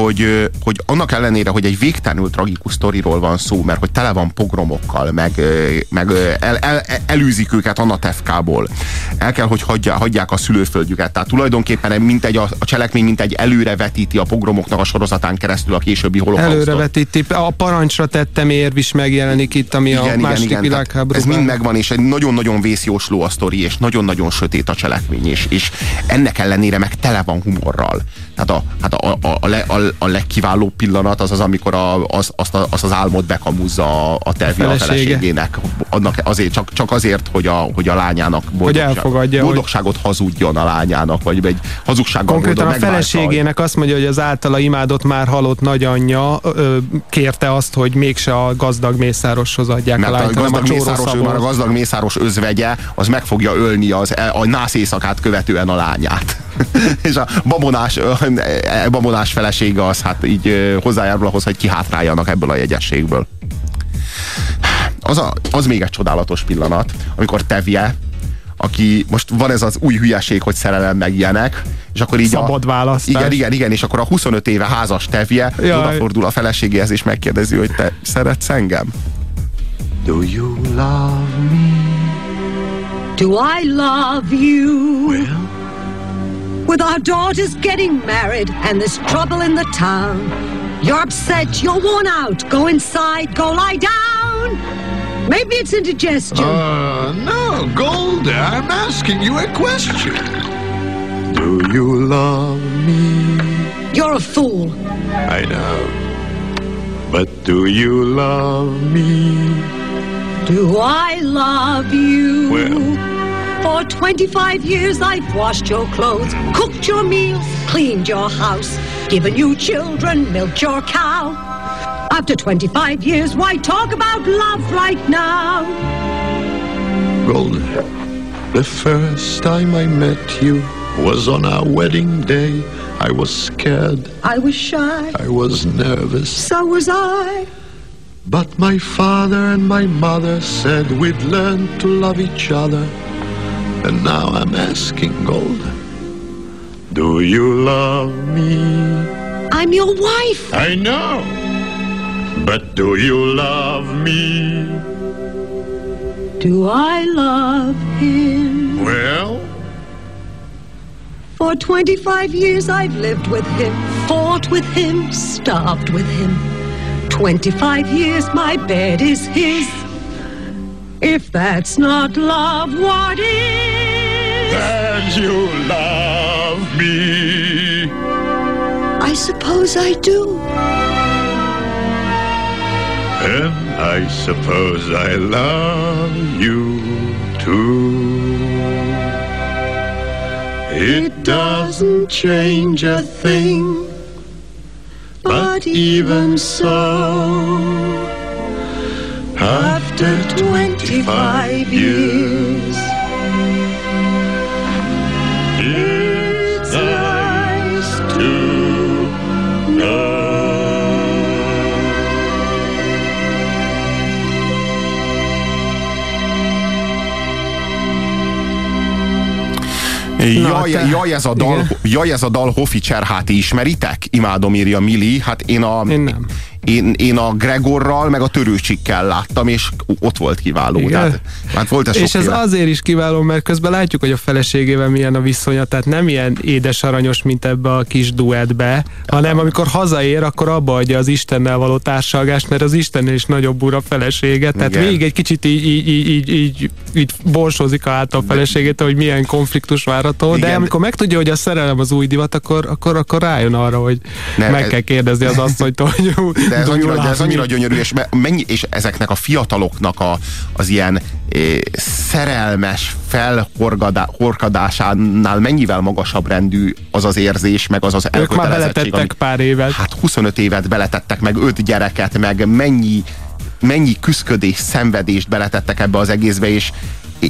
Speaker 2: hogy, hogy annak ellenére, hogy egy végtelenül tragikus sztoriról van szó, mert hogy tele van pogromokkal, meg, meg el, el, elűzik őket Anatefkából. El kell, hogy hagyja, hagyják a szülőföldjüket. Tehát tulajdonképpen mint egy, a, a cselekmény mint egy előrevetíti a pogromoknak a sorozatán keresztül a későbbi holokausztot.
Speaker 8: Előrevetíti. A parancsra tettem érv is megjelenik itt, ami a második
Speaker 2: Tehát
Speaker 8: világháborúban.
Speaker 2: Ez mind megvan, és egy nagyon-nagyon vészjósló a sztori, és nagyon-nagyon sötét a cselekmény, és, és ennek ellenére meg tele van humorral. Tehát a, hát a, a, a, le, a, a legkiválóbb pillanat az az, amikor a, az, azt, a, azt az álmot bekamuzza a, a Telvi a feleségének. Annak azért, csak, csak azért, hogy a, hogy a lányának boldogság,
Speaker 8: hogy-
Speaker 2: boldogságot hazudjon a lányának, vagy egy hazugsággal
Speaker 8: Konkrétan a
Speaker 2: boldog megváltsa.
Speaker 8: feleségének azt mondja, hogy az általa imádott már halott nagyanyja ö, kérte azt, hogy mégse a gazdag mészároshoz adják
Speaker 2: Mert
Speaker 8: a
Speaker 2: a
Speaker 8: lányt, hanem a
Speaker 2: gazdag, mészáros,
Speaker 8: csóró
Speaker 2: már a gazdag mészáros özvegye, az meg fogja ölni az, a nász éjszakát követően a lányát. és a babonás, e, babonás felesége az hát így hozzájárul ahhoz, hogy kihátráljanak ebből a jegyességből. Az, a, az még egy csodálatos pillanat, amikor Tevje, aki most van ez az új hülyeség, hogy szerelem meg ilyenek, és akkor így
Speaker 8: Szabad
Speaker 2: a,
Speaker 8: választás.
Speaker 2: Igen, igen, igen, és akkor a 25 éve házas Tevje
Speaker 8: Jaj.
Speaker 2: odafordul a feleségéhez, és megkérdezi, hogy te szeretsz engem?
Speaker 13: Do you love me?
Speaker 14: Do I love you? With our daughters getting married and there's trouble in the town, you're upset, you're worn out. Go inside, go lie down. Maybe it's indigestion.
Speaker 13: Uh, no, Gold, I'm asking you a question. Do you love me?
Speaker 14: You're a fool.
Speaker 13: I know. But do you love me?
Speaker 14: Do I love you?
Speaker 13: Well.
Speaker 14: For 25 years I've washed your clothes, cooked your meals, cleaned your house, given you children, milked your cow. After 25 years, why talk about love right now?
Speaker 13: Golden, the first time I met you was on our wedding day. I was scared.
Speaker 14: I was shy,
Speaker 13: I was nervous.
Speaker 14: so was I.
Speaker 13: But my father and my mother said we'd learn to love each other. And now I'm asking, Golden, do you love me?
Speaker 14: I'm your wife.
Speaker 13: I know. But do you love me?
Speaker 14: Do I love him?
Speaker 13: Well,
Speaker 14: For 25 years I've lived with him, fought with him, starved with him. 25 years my bed is his. If that's not love, what is?
Speaker 13: You love me.
Speaker 14: I suppose I do.
Speaker 13: And I suppose I love you too. It doesn't change a thing, but even so, after 25 years,
Speaker 2: Jaj,
Speaker 8: te-
Speaker 2: jaj, ez a dal,
Speaker 8: igen.
Speaker 2: jaj, ez a dal Hofi Cserháti ismeritek? Imádom, írja Mili. Hát én a,
Speaker 8: Én nem.
Speaker 2: Én, én a Gregorral, meg a törőcsikkel láttam, és ott volt kiváló.
Speaker 8: Igen.
Speaker 2: Tehát, hát volt ez
Speaker 8: És ez
Speaker 2: sokféle.
Speaker 8: azért is kiváló, mert közben látjuk, hogy a feleségével milyen a viszonya, tehát nem ilyen édes aranyos, mint ebbe a kis duettbe, hanem amikor hazaér, akkor abba adja az Istennel való társalgást, mert az Istennél is nagyobb úr a felesége, tehát
Speaker 2: Igen.
Speaker 8: még egy kicsit így, így, így, így, így, így borsózik a által feleségét, hogy milyen konfliktus várható, de
Speaker 2: Igen.
Speaker 8: amikor megtudja, hogy a szerelem az új divat, akkor, akkor, akkor rájön arra, hogy
Speaker 2: Ne,
Speaker 8: meg
Speaker 2: ez-
Speaker 8: kell kérdezni az asszonytól, hogy
Speaker 2: De ez, annyira, de ez annyira gyönyörű, és, me- mennyi, és ezeknek a fiataloknak a, az ilyen eh, szerelmes felhorkadásánál mennyivel magasabb rendű az az érzés, meg az az
Speaker 8: Ők már beletettek pár évet.
Speaker 2: Hát 25 évet beletettek, meg 5 gyereket, meg mennyi, mennyi küszködés, szenvedést beletettek ebbe az egészbe, és,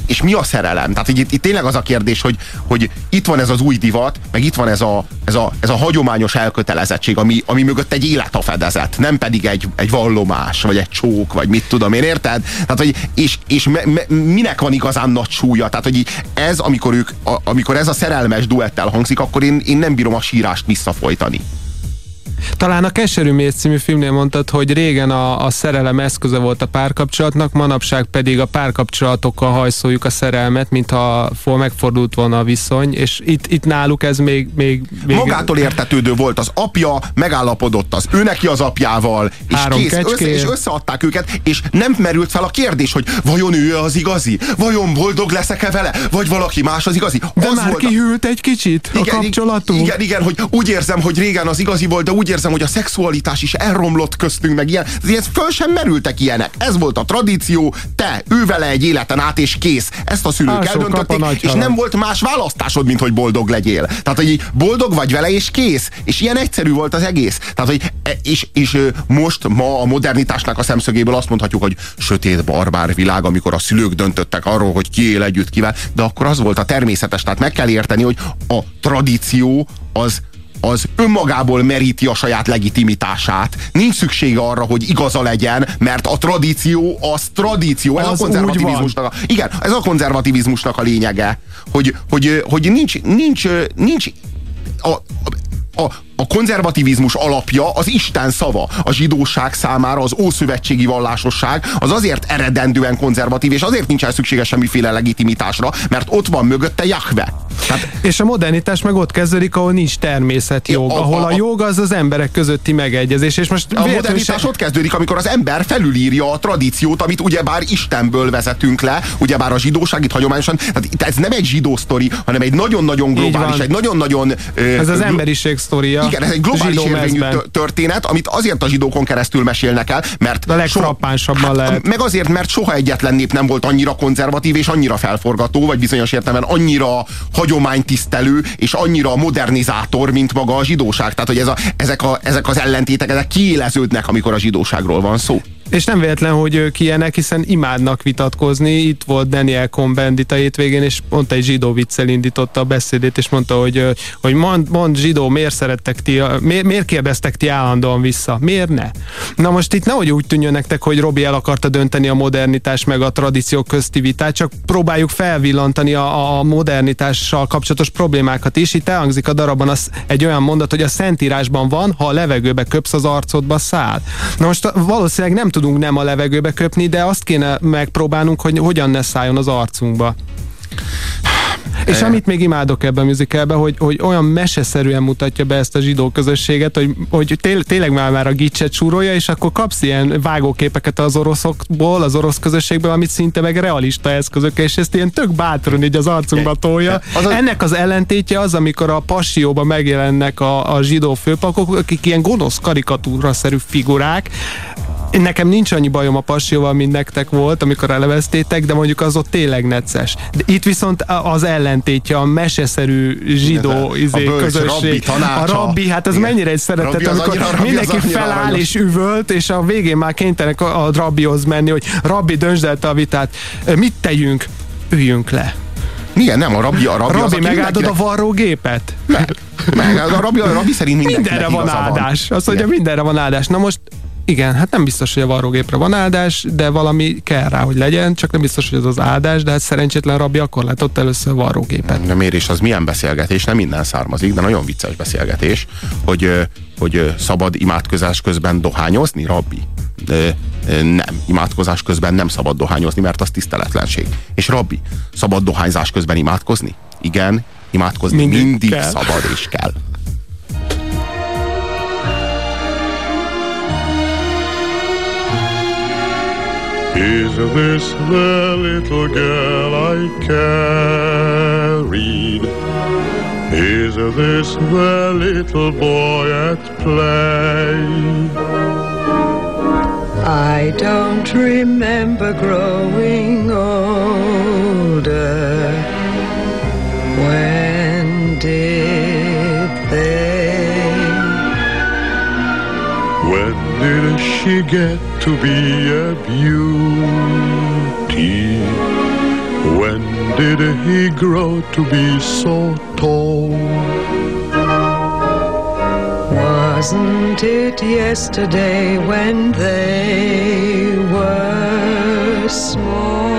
Speaker 2: és mi a szerelem? Tehát itt, itt tényleg az a kérdés, hogy, hogy itt van ez az új divat, meg itt van ez a, ez a, ez a hagyományos elkötelezettség, ami, ami mögött egy élet a fedezet, nem pedig egy, egy vallomás, vagy egy csók, vagy mit tudom én, érted? Tehát, hogy, és, és me, me, minek van igazán nagy súlya? Tehát, hogy ez, amikor, ők, a, amikor ez a szerelmes duettel hangzik, akkor én, én nem bírom a sírást visszafolytani.
Speaker 8: Talán a Keserű Mész című filmnél mondtad, hogy régen a, a szerelem eszköze volt a párkapcsolatnak, manapság pedig a párkapcsolatokkal hajszoljuk a szerelmet, mintha for megfordult volna a viszony, és itt, itt náluk ez még... még, még
Speaker 2: Magától értetődő volt az apja, megállapodott az ő neki az apjával, és
Speaker 8: Három
Speaker 2: kész, össze, és összeadták őket, és nem merült fel a kérdés, hogy vajon ő az igazi? Vajon boldog leszek-e vele? Vagy valaki más az igazi?
Speaker 8: De
Speaker 2: az
Speaker 8: már
Speaker 2: volt a-
Speaker 8: kihűlt egy kicsit a kapcsolatunk.
Speaker 2: Igen, igen, hogy úgy érzem, hogy régen az igazi volt, de úgy érzem, hogy a szexualitás is elromlott köztünk, meg ilyen. Ez föl sem merültek ilyenek. Ez volt a tradíció, te, ő vele egy életen át, és kész. Ezt a szülők
Speaker 8: a
Speaker 2: eldöntötték, és nem volt más választásod, mint hogy boldog legyél. Tehát, hogy boldog vagy vele, és kész. És ilyen egyszerű volt az egész. Tehát, hogy e- és, és most ma a modernitásnak a szemszögéből azt mondhatjuk, hogy sötét barbár világ, amikor a szülők döntöttek arról, hogy ki él együtt kivel, de akkor az volt a természetes. Tehát meg kell érteni, hogy a tradíció az az önmagából meríti a saját legitimitását. Nincs szüksége arra, hogy igaza legyen, mert a tradíció az tradíció. Ez
Speaker 8: Az
Speaker 2: a konzervativizmusnak a, igen, ez a konzervativizmusnak a lényege, hogy, hogy, hogy nincs, nincs, nincs a, a, a konzervativizmus alapja az Isten szava. A zsidóság számára az ószövetségi vallásosság az azért eredendően konzervatív, és azért nincsen szüksége semmiféle legitimitásra, mert ott van mögötte Jahve. Tehát
Speaker 8: És a modernitás meg ott kezdődik, ahol nincs természetjog,
Speaker 2: Ja, a-
Speaker 8: ahol a,
Speaker 2: a-
Speaker 8: jog az az emberek közötti megegyezés, és most
Speaker 2: A modernitás
Speaker 8: se-
Speaker 2: ott kezdődik, amikor az ember felülírja a tradíciót, amit ugyebár Istenből vezetünk le, ugyebár a zsidóság itt hagyományosan, tehát ez nem egy zsidó sztori, hanem egy nagyon-nagyon globális, egy nagyon-nagyon...
Speaker 8: Ez az emberiség sztoria,
Speaker 2: Igen, ez egy globális érvényű történet, amit azért a zsidókon keresztül mesélnek el, mert
Speaker 8: A legfrappánsabban lehet.
Speaker 2: meg azért, mert soha egyetlen nép nem volt annyira konzervatív és annyira felforgató, vagy bizonyos értelemben annyira hagyománytisztelő és annyira modernizátor, mint maga a zsidóság. Tehát, hogy ez a, ezek, a, ezek az ellentétek, ezek kiéleződnek, amikor a zsidóságról van szó.
Speaker 8: És nem véletlen, hogy ők ilyenek, hiszen imádnak vitatkozni. Itt volt Daniel Cohn-Bendit a hétvégén, és pont egy zsidó viccel indította a beszédét, és mondta, hogy, hogy mond, mond zsidó, miért szerettek ti, miért, miért kérdeztek ti állandóan vissza? Miért ne? Na most itt nehogy úgy tűnjön nektek, hogy Robi el akarta dönteni a modernitás meg a tradíciók közti vitát, csak próbáljuk felvillantani a, a modernitással kapcsolatos problémákat is. Itt elhangzik a darabban az, egy olyan mondat, hogy a Szentírásban van, ha a levegőbe köpsz, az arcodba száll. Na most valószínűleg nem tudunk nem a levegőbe köpni, de azt kéne megpróbálnunk, hogy hogyan ne szálljon az arcunkba. És amit még imádok ebben a musicalben, hogy, hogy olyan meseszerűen mutatja be ezt a zsidó közösséget, hogy, hogy tényleg már, már a gicset súrolja, és akkor kapsz ilyen vágóképeket az oroszokból, az orosz közösségből, amit szinte meg realista eszközökkel, és ezt ilyen tök bátran így az arcunkba tolja.
Speaker 2: Az a-
Speaker 8: Ennek az ellentétje az, amikor a passióban megjelennek a, a zsidó főpakok, akik ilyen gonosz karikatúra-szerű figurák, Nekem nincs annyi bajom a passióval, mint nektek volt, amikor eleveztétek, de mondjuk az ott tényleg necces. De itt viszont a- az ellentétje, a meseszerű zsidó
Speaker 2: A
Speaker 8: izé,
Speaker 2: bölcs
Speaker 8: közösség.
Speaker 2: rabbi tanácsa.
Speaker 8: a rabbi, hát ez
Speaker 2: Igen.
Speaker 8: mennyire egy szeretet,
Speaker 2: Rabbi az
Speaker 8: amikor
Speaker 2: annyira- rabbi az
Speaker 8: mindenki feláll
Speaker 2: aranyos.
Speaker 8: és üvölt, és a végén már kénytelenek a, a rabbihoz menni, hogy rabbi, döntsd el te a vitát. Mit tegyünk? Üljünk le.
Speaker 2: Igen, nem, a rabbi, a rabbi, az,
Speaker 8: Rabbi,
Speaker 2: aki
Speaker 8: megáldod a
Speaker 2: mindenkinek-
Speaker 8: varrógépet?
Speaker 2: Meg, meg, a rabbi, a rabbi szerint mindenkinek
Speaker 8: Mindenre van áldás. Azt mondja, mindenre van áldás. Na most igen, hát nem biztos, hogy a varrógépre van áldás, de valami kell rá, hogy legyen, csak nem biztos, hogy ez az áldás, de hát szerencsétlen rabbi akkor látott először a varrógépet.
Speaker 2: De miért is az milyen beszélgetés, nem minden származik, de nagyon vicces beszélgetés, hogy, hogy szabad imádkozás közben dohányozni, rabbi. Nem, imádkozás közben nem szabad dohányozni, mert az tiszteletlenség. És rabbi, szabad dohányzás közben imádkozni? Igen, imádkozni
Speaker 8: Mindig
Speaker 2: mindig,
Speaker 8: kell.
Speaker 2: szabad és kell.
Speaker 13: Is this the little girl I carried? Is this the little boy at play?
Speaker 14: I don't remember growing older. When did
Speaker 13: did she get to be a beauty? When did he grow to be so tall?
Speaker 14: Wasn't it yesterday when they were small?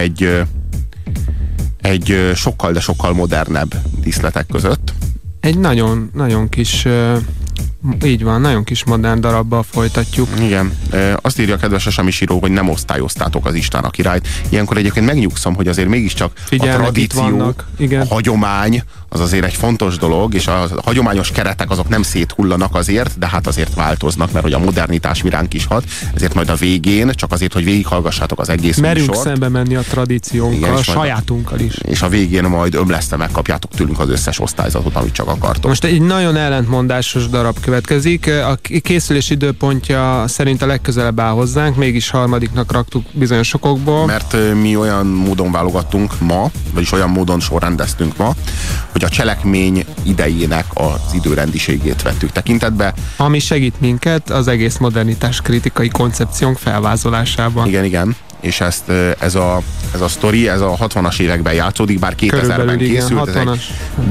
Speaker 2: egy, egy sokkal, de sokkal modernebb díszletek között.
Speaker 8: Egy nagyon, nagyon kis, így van, nagyon kis modern darabbal folytatjuk.
Speaker 2: Igen, ö, azt írja a kedves SMS író, hogy nem osztályoztátok az Isten a királyt. Ilyenkor egyébként megnyugszom, hogy azért mégiscsak
Speaker 8: Figyelnek,
Speaker 2: a tradíció, a hagyomány, az azért egy fontos dolog, és a hagyományos keretek azok nem széthullanak azért, de hát azért változnak, mert hogy a modernitás mi ránk is hat, ezért majd a végén, csak azért, hogy végighallgassátok az egész
Speaker 8: Merünk
Speaker 2: műsort,
Speaker 8: szembe menni a tradíciónkkal,
Speaker 2: Igen,
Speaker 8: a sajátunkkal is.
Speaker 2: és a végén majd ömleszte megkapjátok tőlünk az összes osztályzatot, amit csak akartok.
Speaker 8: Most egy nagyon ellentmondásos darab következik. A készülés időpontja szerint a legközelebb áll hozzánk, mégis harmadiknak raktuk bizonyos sokokból.
Speaker 2: Mert mi olyan módon válogattunk ma, vagyis olyan módon sorrendeztünk ma, hogy a cselekmény idejének az időrendiségét vettük tekintetbe.
Speaker 8: Ami segít minket az egész modernitás kritikai koncepciónk felvázolásában.
Speaker 2: Igen, igen. És ezt, ö, ez a, ez a sztori, ez a 60-as években játszódik, bár 2000-ben
Speaker 8: Körülbelül igen,
Speaker 2: készült. Ez egy
Speaker 8: 60-as.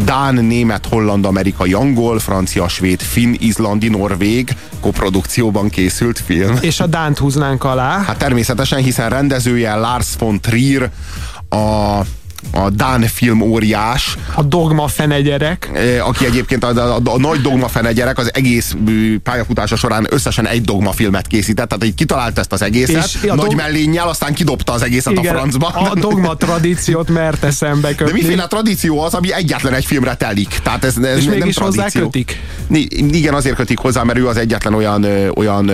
Speaker 2: Dán, német, holland, amerikai, angol, francia, svéd, finn, izlandi, norvég koprodukcióban készült film.
Speaker 8: És a Dánt húznánk alá.
Speaker 2: Hát természetesen, hiszen rendezője Lars von Trier, a a Dán film óriás.
Speaker 8: A dogma fenegyerek.
Speaker 2: Aki egyébként a, a, a, a nagy dogma fenegyerek az egész pályafutása során összesen egy dogma filmet készített, tehát így kitalálta ezt az egészet,
Speaker 8: És a
Speaker 2: nagy
Speaker 8: dog-
Speaker 2: mellénnyel, aztán kidobta az egészet
Speaker 8: Igen,
Speaker 2: a francba.
Speaker 8: a dogma tradíciót merte szembe kötni.
Speaker 2: De miféle tradíció az, ami egyetlen egy filmre telik? Tehát ez, ez
Speaker 8: És
Speaker 2: nem
Speaker 8: mégis hozzá
Speaker 2: tradíció.
Speaker 8: kötik?
Speaker 2: Ni- Igen, azért kötik hozzá, mert ő az egyetlen olyan, olyan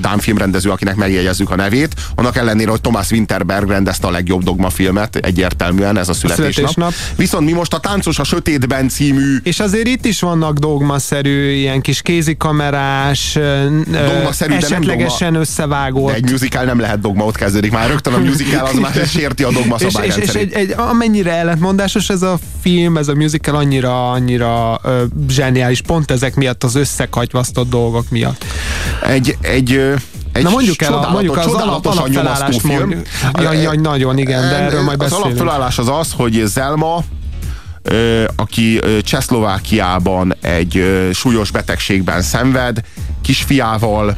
Speaker 2: dán filmrendező, akinek megjegyezzük a nevét. Annak ellenére, hogy Thomas Winterberg rendezte a legjobb dogma filmet, egyértelműen ez a születésnap.
Speaker 8: születésnap.
Speaker 2: Viszont mi most a Táncos a Sötétben című
Speaker 8: És azért itt is vannak dogmaszerű, ilyen kis kézikamerás,
Speaker 2: Dogmaszerű, de nem
Speaker 8: esetlegesen összevágott.
Speaker 2: De egy musical nem lehet dogma, ott kezdődik már. Rögtön a musical az már sérti a dogma
Speaker 8: és, és, és egy, egy, amennyire ellentmondásos ez a film, ez a musical annyira, annyira ö, zseniális, pont ezek miatt, az összekatyvasztott dolgok miatt.
Speaker 2: Egy, egy, ö, egy
Speaker 8: Na mondjuk el, a- mondjuk az alap- alapfelállást
Speaker 2: nyomasztó film.
Speaker 8: mondjuk. Ja, ja, nagyon, igen, de erről majd
Speaker 2: Az
Speaker 8: beszélünk.
Speaker 2: alapfelállás az az, hogy Zelma aki Csehszlovákiában egy súlyos betegségben szenved, kisfiával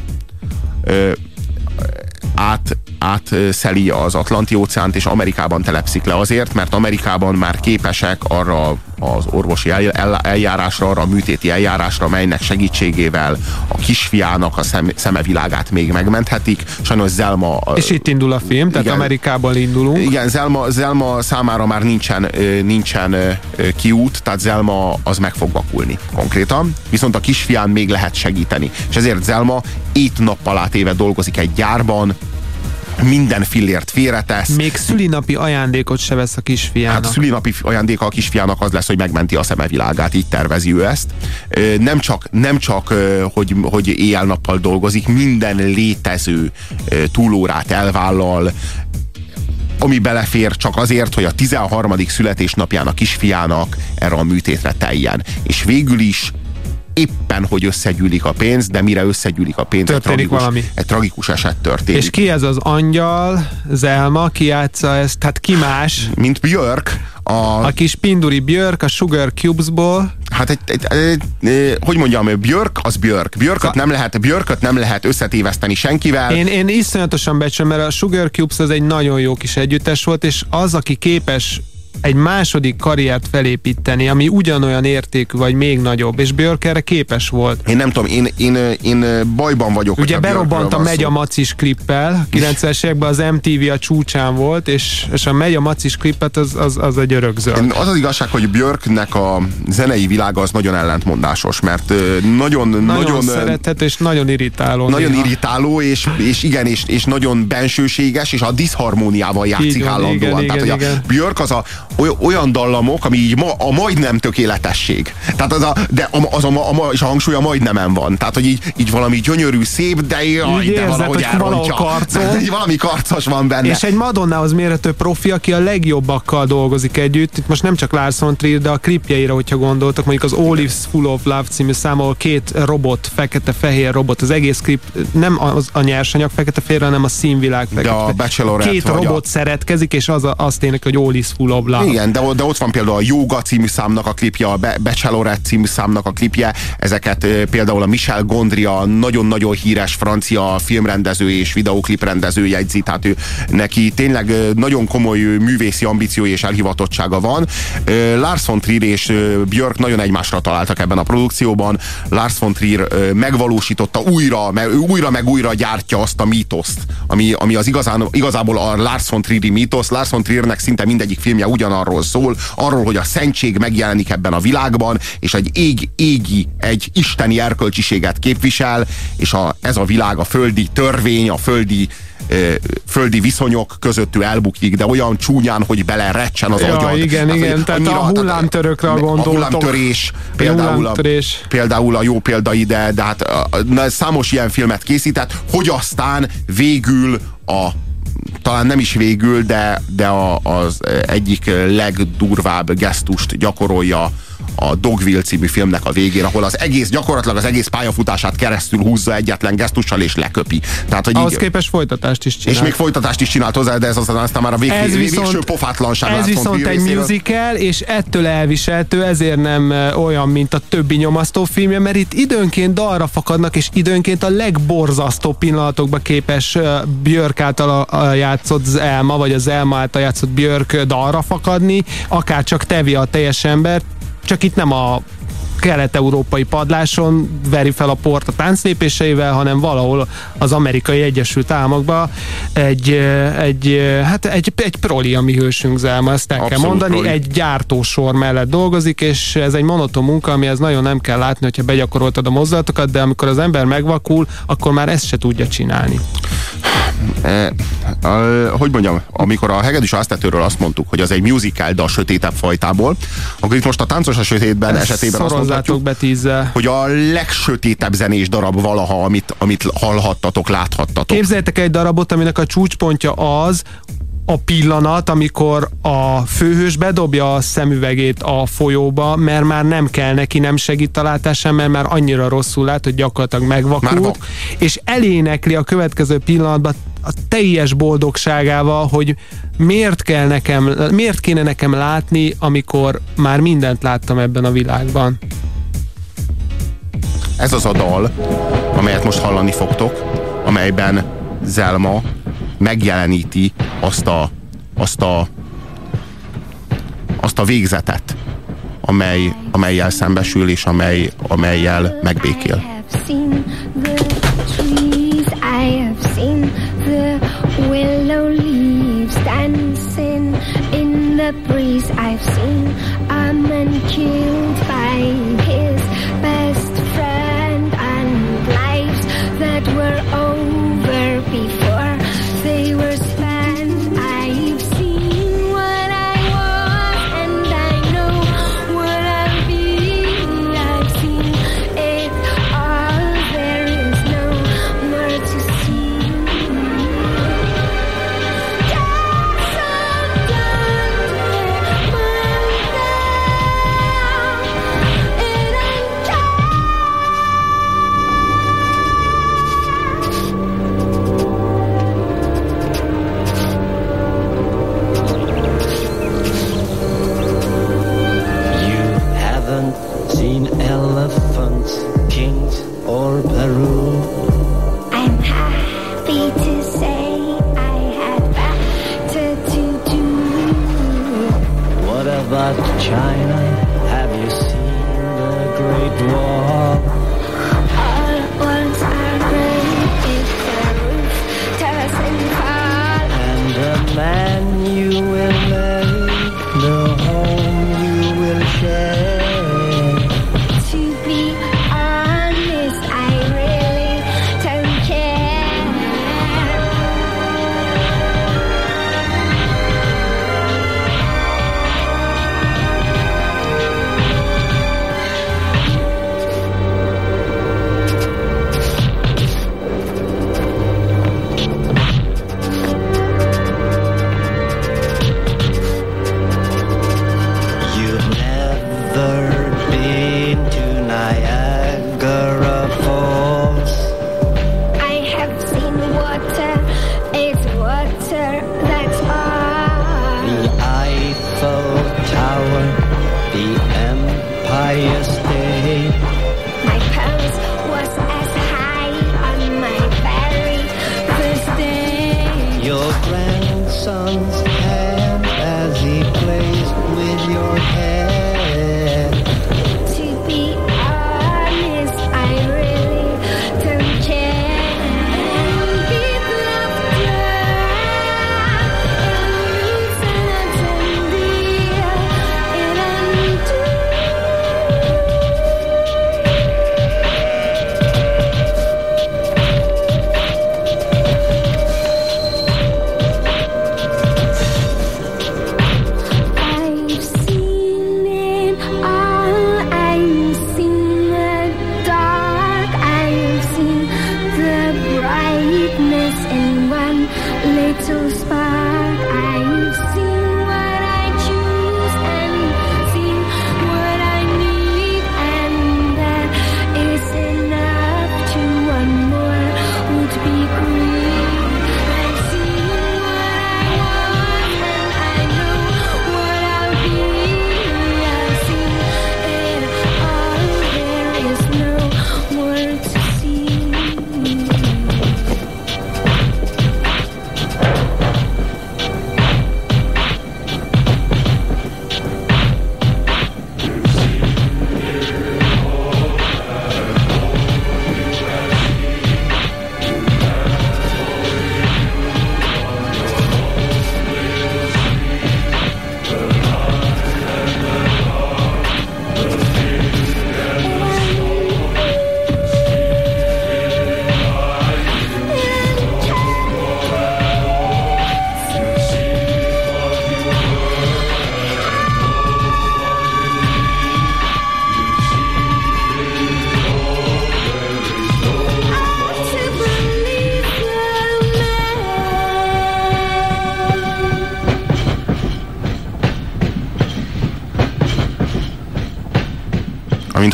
Speaker 2: át, átszeli az Atlanti óceánt, és Amerikában telepszik le azért, mert Amerikában már képesek arra az orvosi el- el- eljárásra, arra a műtéti eljárásra, melynek segítségével a kisfiának a szem, szemevilágát még megmenthetik. Sajnos Zelma...
Speaker 8: És itt indul a film, tehát
Speaker 2: Igen.
Speaker 8: Amerikában indulunk.
Speaker 2: Igen, Zelma, Zelma számára már nincsen, nincsen kiút, tehát Zelma az meg fog vakulni konkrétan, viszont a kisfián még lehet segíteni. És ezért Zelma ét-nappal átéve dolgozik egy gyárban, minden fillért félretesz.
Speaker 8: Még szülinapi ajándékot se vesz a kisfiának.
Speaker 2: Hát szülinapi ajándéka a kisfiának az lesz, hogy megmenti a szemevilágát, így tervezi ő ezt. Nem csak, nem csak hogy, hogy éjjel-nappal dolgozik, minden létező túlórát elvállal, ami belefér csak azért, hogy a 13. születésnapján a kisfiának erre a műtétre teljen. És végül is éppen, hogy összegyűlik a pénz, de mire összegyűlik a pénz, egy
Speaker 8: Történik
Speaker 2: tragikus,
Speaker 8: valami.
Speaker 2: egy tragikus eset történik.
Speaker 8: És ki ez az angyal, Zelma, ki játsza ezt, tehát ki más?
Speaker 2: Mint Björk, a,
Speaker 8: A kis Pinduri Björk a Sugar Cubesból.
Speaker 2: Hát egy, egy, egy, egy, hogy mondjam, Björk az Björk. Björköt nem lehet, Björköt nem lehet összetéveszteni senkivel.
Speaker 8: Én, én iszonyatosan becsülöm, mert a Sugar Cubes az egy nagyon jó kis együttes volt, és az, aki képes egy második karriert felépíteni, ami ugyanolyan értékű, vagy még nagyobb, és Björk erre képes volt.
Speaker 2: Én nem tudom, én, én, én bajban vagyok.
Speaker 8: Ugye berobbant a Megy a. Macis klippel, 90-es években az MTV a csúcsán volt, és, és a Megy a Macis klippet az, az, az egy örökzöld.
Speaker 2: Én- Az az igazság, hogy Björknek a zenei világa az nagyon ellentmondásos, mert ö, nagyon,
Speaker 8: Nagyon,
Speaker 2: nagyon, ö,
Speaker 8: szerethető és nagyon irritáló.
Speaker 2: nagyon
Speaker 8: néha.
Speaker 2: irritáló, és, és igen, és, és nagyon bensőséges, és a diszharmóniával játszik
Speaker 8: van,
Speaker 2: állandóan.
Speaker 8: igen,
Speaker 2: Tehát,
Speaker 8: igen,
Speaker 2: hogy a
Speaker 8: igen.
Speaker 2: Björk az a, olyan dallamok, ami így ma, a majdnem tökéletesség. Tehát az a, de a, az a, a, ma- és a hangsúly a majdnemen van. Tehát, hogy így, így valami gyönyörű, szép, de, jaj,
Speaker 8: Így
Speaker 2: de
Speaker 8: érzed,
Speaker 2: valahogy elrontja. így valami karcos van benne.
Speaker 8: És egy Madonnához mérhető profi, aki a legjobbakkal dolgozik együtt. Itt most nem csak Lars von Trier, de a klipjeire, hogyha gondoltok, mondjuk az is Full of Love című szám, ahol két robot, fekete-fehér robot, az egész klip nem az a nyersanyag fekete-fehér, hanem a színvilág fekete
Speaker 2: a Bachelorette
Speaker 8: Két
Speaker 2: vagy a-
Speaker 8: robot szeretkezik, és az a, azt ének, hogy All is Full of Love.
Speaker 2: Igen, de, de ott van például a Yoga című számnak a klipje, a Bachelorette című számnak a klipje, ezeket például a Michel Gondry, a nagyon-nagyon híres francia filmrendező és videókliprendező jegyzi, tehát ő, neki tényleg nagyon komoly művészi ambíciói és elhivatottsága van. Lars von Trier és Björk nagyon egymásra találtak ebben a produkcióban. Lars von Trier megvalósította újra, meg, ő újra meg újra gyártja azt a mítoszt, ami, ami az igazán, igazából a Lars von Trieri mítosz. Lars von Triernek szinte mindegyik filmje ugyanarról szól, arról, hogy a szentség megjelenik ebben a világban, és egy ég, égi, egy isteni erkölcsiséget képvisel, és a, ez a világ, a földi törvény, a földi földi viszonyok között ő elbukik, de olyan csúnyán, hogy belerecsen az
Speaker 8: Ja,
Speaker 2: agyad.
Speaker 8: igen,
Speaker 2: hogy
Speaker 8: igen, tehát a hullámtörökre
Speaker 2: a
Speaker 8: gondoltok.
Speaker 2: hullámtörés, például a, például a jó példa ide, de hát a, na, számos ilyen filmet készített, hogy aztán végül a talán nem is végül, de, de a, az egyik legdurvább gesztust gyakorolja a Dogville című filmnek a végén, ahol az egész, gyakorlatilag az egész pályafutását keresztül húzza egyetlen gesztussal és leköpi. Tehát, hogy
Speaker 8: Ahhoz
Speaker 2: így,
Speaker 8: képest folytatást is csinál.
Speaker 2: és még folytatást is csinált hozzá, de ez aztán, aztán már a vég,
Speaker 8: Ez viszont-
Speaker 2: végső pofátlanság.
Speaker 8: Ez viszont egy
Speaker 2: részéről.
Speaker 8: musical, és ettől elviselhető, ezért nem olyan, mint a többi nyomasztó filmje, mert itt időnként dalra fakadnak, és időnként a legborzasztóbb pillanatokba képes Björk által játszott Zelma, vagy az Zelma által játszott Björk dalra fakadni, akár csak tevi a teljes ember, csak itt nem a kelet-európai padláson veri fel a port a tánclépéseivel, hanem valahol az amerikai Egyesült Államokban egy, egy, hát egy, egy proli, ami hősünk Zelma, ezt el kell
Speaker 2: Abszolút
Speaker 8: mondani,
Speaker 2: proli.
Speaker 8: egy gyártósor mellett dolgozik, és ez egy monoton munka, amihez nagyon nem kell látni, hogyha begyakoroltad a mozdulatokat, de amikor az ember megvakul, akkor már ezt se tudja csinálni.
Speaker 2: Eh, eh, hogy mondjam, amikor a Hegedűs Áztetőről azt mondtuk, hogy az egy musical, de a sötétebb fajtából, akkor itt most a Táncos a sötétben
Speaker 8: Ezt
Speaker 2: esetében azt mondhatjuk,
Speaker 8: be tízzel.
Speaker 2: hogy a legsötétebb zenés darab valaha, amit, amit hallhattatok, láthattatok.
Speaker 8: Képzeljétek egy darabot, aminek a csúcspontja az, a pillanat, amikor a főhős bedobja a szemüvegét a folyóba, mert már nem kell neki, nem segít a látásán, mert már annyira rosszul lát, hogy gyakorlatilag megvakult, és elénekli a következő pillanatban a teljes boldogságával, hogy miért kell nekem, miért kéne nekem látni, amikor már mindent láttam ebben a világban.
Speaker 2: Ez az a dal, amelyet most hallani fogtok, amelyben Zelma megjeleníti azt a, azt a, azt a végzetet, amely, amelyel szembesül és amely, amelyel megbékél.
Speaker 15: Breeze. I've seen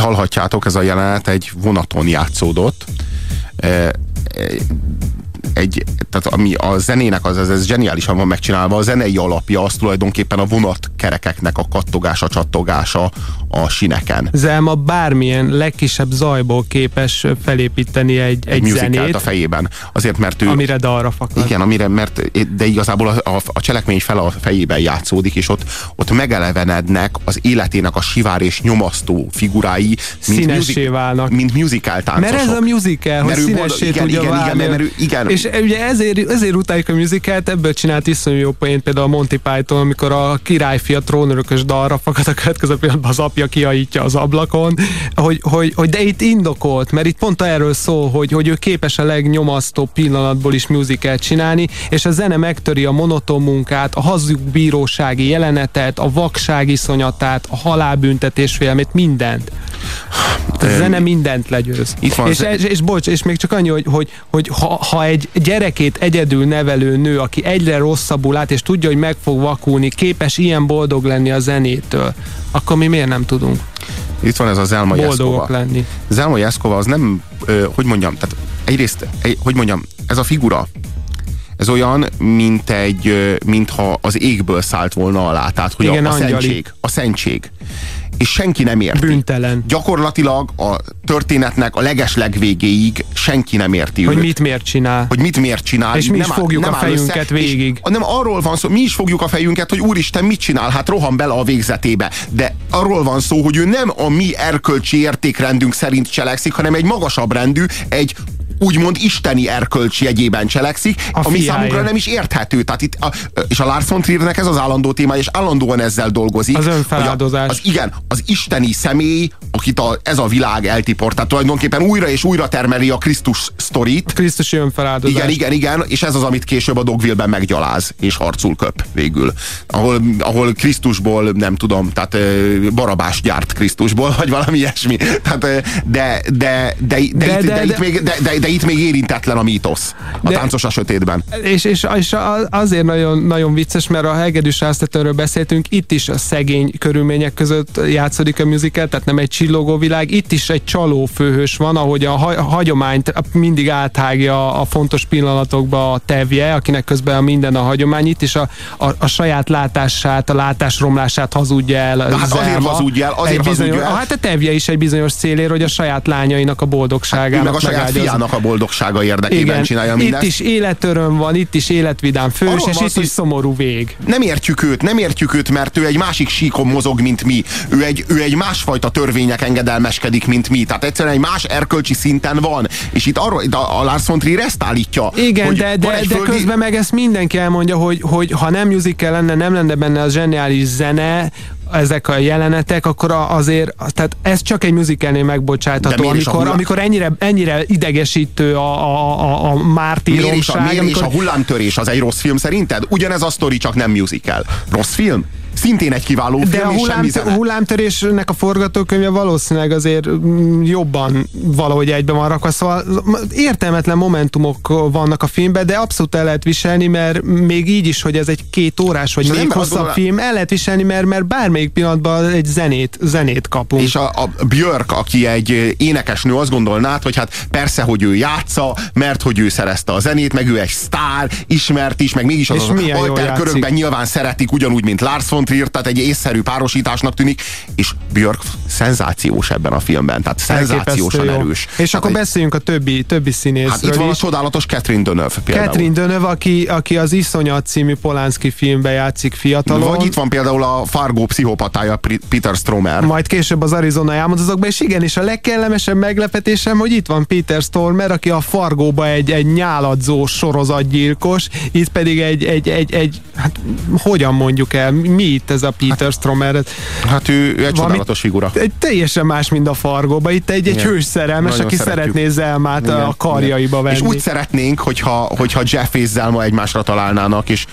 Speaker 2: hallhatjátok, ez a jelenet egy vonaton játszódott. E, e, Egy, tehát ami a zenének az, ez, ez zseniálisan van megcsinálva, a zenei alapja az tulajdonképpen a vonatkerekeknek a kattogása, csattogása a sineken.
Speaker 8: Zelma bármilyen legkisebb zajból képes felépíteni egy, egy,
Speaker 2: egy
Speaker 8: zenét,
Speaker 2: a fejében. Azért, mert ő...
Speaker 8: amire dalra fakad.
Speaker 2: Igen, amire, mert, de igazából a, a, a cselekmény fel a fejében játszódik, és ott, ott megelevenednek az életének a sivár és nyomasztó figurái, mint,
Speaker 8: Színessé válnak.
Speaker 2: mint musical táncosok.
Speaker 8: Mert ez a musical, hogy színessé
Speaker 2: igen,
Speaker 8: tudja
Speaker 2: igen, igen,
Speaker 8: válni.
Speaker 2: mert ő- igen.
Speaker 8: És ugye ezért, ezért utáljuk a musicalt, ebből csinált iszonyú jó poént például a Monty Python, amikor a királyfia trónörökös dalra fakad a következő pillanatban az apja kiajítja az ablakon, hogy, hogy, hogy de itt indokolt, mert itt pont erről szól, hogy, hogy ő képes a legnyomasztóbb pillanatból is musicalt csinálni, és a zene megtöri a monoton munkát, a hazugbírósági jelenetet, a vakság iszonyatát, a halálbüntetés félmét, mindent. A zene mindent legyőz.
Speaker 2: Itt van
Speaker 8: és,
Speaker 2: az-
Speaker 8: és, és, bocs, és még csak annyi, hogy, hogy, hogy ha, ha egy gyerekét egyedül nevelő nő, aki egyre rosszabbul át, és tudja, hogy meg fog vakulni, képes ilyen boldog lenni a zenétől, akkor mi miért nem tudunk
Speaker 2: Itt van ez a Zelma
Speaker 8: boldogok lenni?
Speaker 2: Zelma Jeszkova az nem, hogy mondjam, tehát egyrészt, egy, hogy mondjam, ez a figura, ez olyan, mint egy, mintha az égből szállt volna alá, tehát hogy
Speaker 8: Igen,
Speaker 2: a, a
Speaker 8: angyali.
Speaker 2: szentség, a szentség. És senki nem érti.
Speaker 8: Büntelen.
Speaker 2: Gyakorlatilag a történetnek a legesleg végéig senki nem érti
Speaker 8: Hogy
Speaker 2: őt.
Speaker 8: mit miért csinál.
Speaker 2: hogy mit miért csinál.
Speaker 8: És mi is
Speaker 2: áll-
Speaker 8: fogjuk a
Speaker 2: áll
Speaker 8: fejünket
Speaker 2: össze,
Speaker 8: végig.
Speaker 2: És nem arról van szó, mi is fogjuk a fejünket, hogy úristen mit csinál, hát rohan bele a végzetébe. De arról van szó, hogy ő nem a mi erkölcsi értékrendünk szerint cselekszik, hanem egy magasabb rendű, egy úgymond isteni erkölcs jegyében cselekszik,
Speaker 8: A
Speaker 2: ami
Speaker 8: fiája.
Speaker 2: számunkra nem is érthető. Tehát itt a, és a Lars von Triernek ez az állandó téma, és állandóan ezzel dolgozik.
Speaker 8: Az
Speaker 2: hogy a-
Speaker 8: önfeláldozás.
Speaker 2: Az, igen, az isteni személy, akit a, ez a világ eltiport. Tehát tulajdonképpen újra és újra termeli a Krisztus sztorit,
Speaker 8: Krisztusi önfeláldozás.
Speaker 2: igen, igen, igen, és ez az, amit később a Dogville-ben meggyaláz, és harcul köp végül. Ahol, ahol Krisztusból, nem tudom, tehát Barabás gyárt Krisztusból, vagy valami ilyesmi. Tehát, de, de, de, de,
Speaker 8: De-
Speaker 2: itt,
Speaker 8: de-
Speaker 2: de, itt
Speaker 8: de-
Speaker 2: még, de, de, de itt még érintetlen a mítosz. A
Speaker 8: De-
Speaker 2: táncos a sötétben.
Speaker 8: És, és, és azért nagyon, nagyon vicces, mert a Hegedűs Áztetőről beszéltünk, itt is a szegény körülmények között játszódik a musical, tehát nem egy csillogó világ, itt is egy csaló főhős van, ahogy a, ha- a hagyományt mindig áthágja a fontos pillanatokba a tevje, akinek közben a minden a hagyomány, itt is a, a, a saját látását, a látásromlását hazudja el.
Speaker 2: De hát azért hazudja el, azért
Speaker 8: bizonyos,
Speaker 2: hazudja el.
Speaker 8: Hát a tevje is egy bizonyos célér, hogy a saját lányainak a boldogságának
Speaker 2: meg a saját fiának a boldogsága érdekében
Speaker 8: Igen,
Speaker 2: csinálja
Speaker 8: itt
Speaker 2: mindezt.
Speaker 8: is életöröm van, itt is életvidám fős,
Speaker 2: Arról
Speaker 8: és
Speaker 2: van
Speaker 8: itt is szomorú vég.
Speaker 2: Nem értjük őt, nem értjük őt, mert ő egy másik síkon mozog, mint mi. Ő egy, ő egy másfajta törvények engedelmeskedik, mint mi. Tehát egyszerűen egy más erkölcsi szinten van. És itt arról, itt a, a Lars von Trier ezt állítja.
Speaker 8: Igen, de, de, de
Speaker 2: földi-
Speaker 8: közben meg ezt mindenki elmondja, hogy, hogy ha nem musical lenne, nem lenne benne a zseniális zene, ezek a jelenetek, akkor a- azért, tehát ez csak egy musicalnél
Speaker 2: De
Speaker 8: megbocsátható,
Speaker 2: a
Speaker 8: amikor,
Speaker 2: hullám-
Speaker 8: amikor ennyire, ennyire idegesítő a, a, a, a
Speaker 2: Miért és, a,
Speaker 8: mártíromság.
Speaker 2: miért és
Speaker 8: amikor,
Speaker 2: a hullámtörés az egy rossz film szerinted? Ugyanez a sztori, csak nem musical. Rossz film? Szintén egy kiváló
Speaker 8: de
Speaker 2: film,
Speaker 8: a
Speaker 2: és semmi
Speaker 8: hullám, hullámtörésnek a forgatókönyve valószínűleg azért mm, jobban valahogy egybe van rakva, szóval értelmetlen momentumok vannak a filmben, de abszolút el lehet viselni, mert még így is, hogy ez egy két órás vagy
Speaker 2: az
Speaker 8: még hosszabb
Speaker 2: gondolná-
Speaker 8: film, el lehet viselni, mert, mert bármelyik pillanatban egy zenét, zenét kapunk.
Speaker 2: És a, a Björk, aki egy énekesnő, azt gondolnád, hogy hát persze, hogy ő játsza, mert hogy ő szerezte a zenét, meg ő egy sztár, ismert is, meg mégis az,
Speaker 8: És
Speaker 2: az
Speaker 8: milyen jól
Speaker 2: alter
Speaker 8: játszik.
Speaker 2: körökben nyilván szeretik, ugyanúgy, mint Lars von Trier, tehát egy észszerű párosításnak tűnik, és Björk szenzációs ebben a filmben, tehát szenzációsan
Speaker 8: jó.
Speaker 2: erős.
Speaker 8: És
Speaker 2: Tehát
Speaker 8: akkor
Speaker 2: egy-
Speaker 8: beszéljünk a többi, többi színészről
Speaker 2: Hát itt van a csodálatos Catherine Deneuve például.
Speaker 8: Catherine Deneuve, aki, aki az Iszonyat című Polanski filmben játszik fiatalon.
Speaker 2: Vagy itt van például a Fargo pszichopatája Peter Stromer.
Speaker 8: majd később az Arizona álmodozókban, és igen, és a legkellemesebb meglepetésem, hogy itt van Peter Stormer, aki a Fargóba egy, egy nyáladzó sorozatgyilkos, itt pedig egy, egy, egy, egy hát hogyan mondjuk el, mi itt ez a Peter Stormer?
Speaker 2: Hát ő, ő egy csodálatos figura.
Speaker 8: Egy teljesen más, mint a Fargóba. Itt egy, egy hős szerelmes,
Speaker 2: Nagyon
Speaker 8: aki
Speaker 2: szeretjük.
Speaker 8: szeretné Zelmát
Speaker 2: Igen,
Speaker 8: a karjaiba venni.
Speaker 2: És úgy szeretnénk, hogyha, hogyha Jeff és Zelma egymásra találnának, és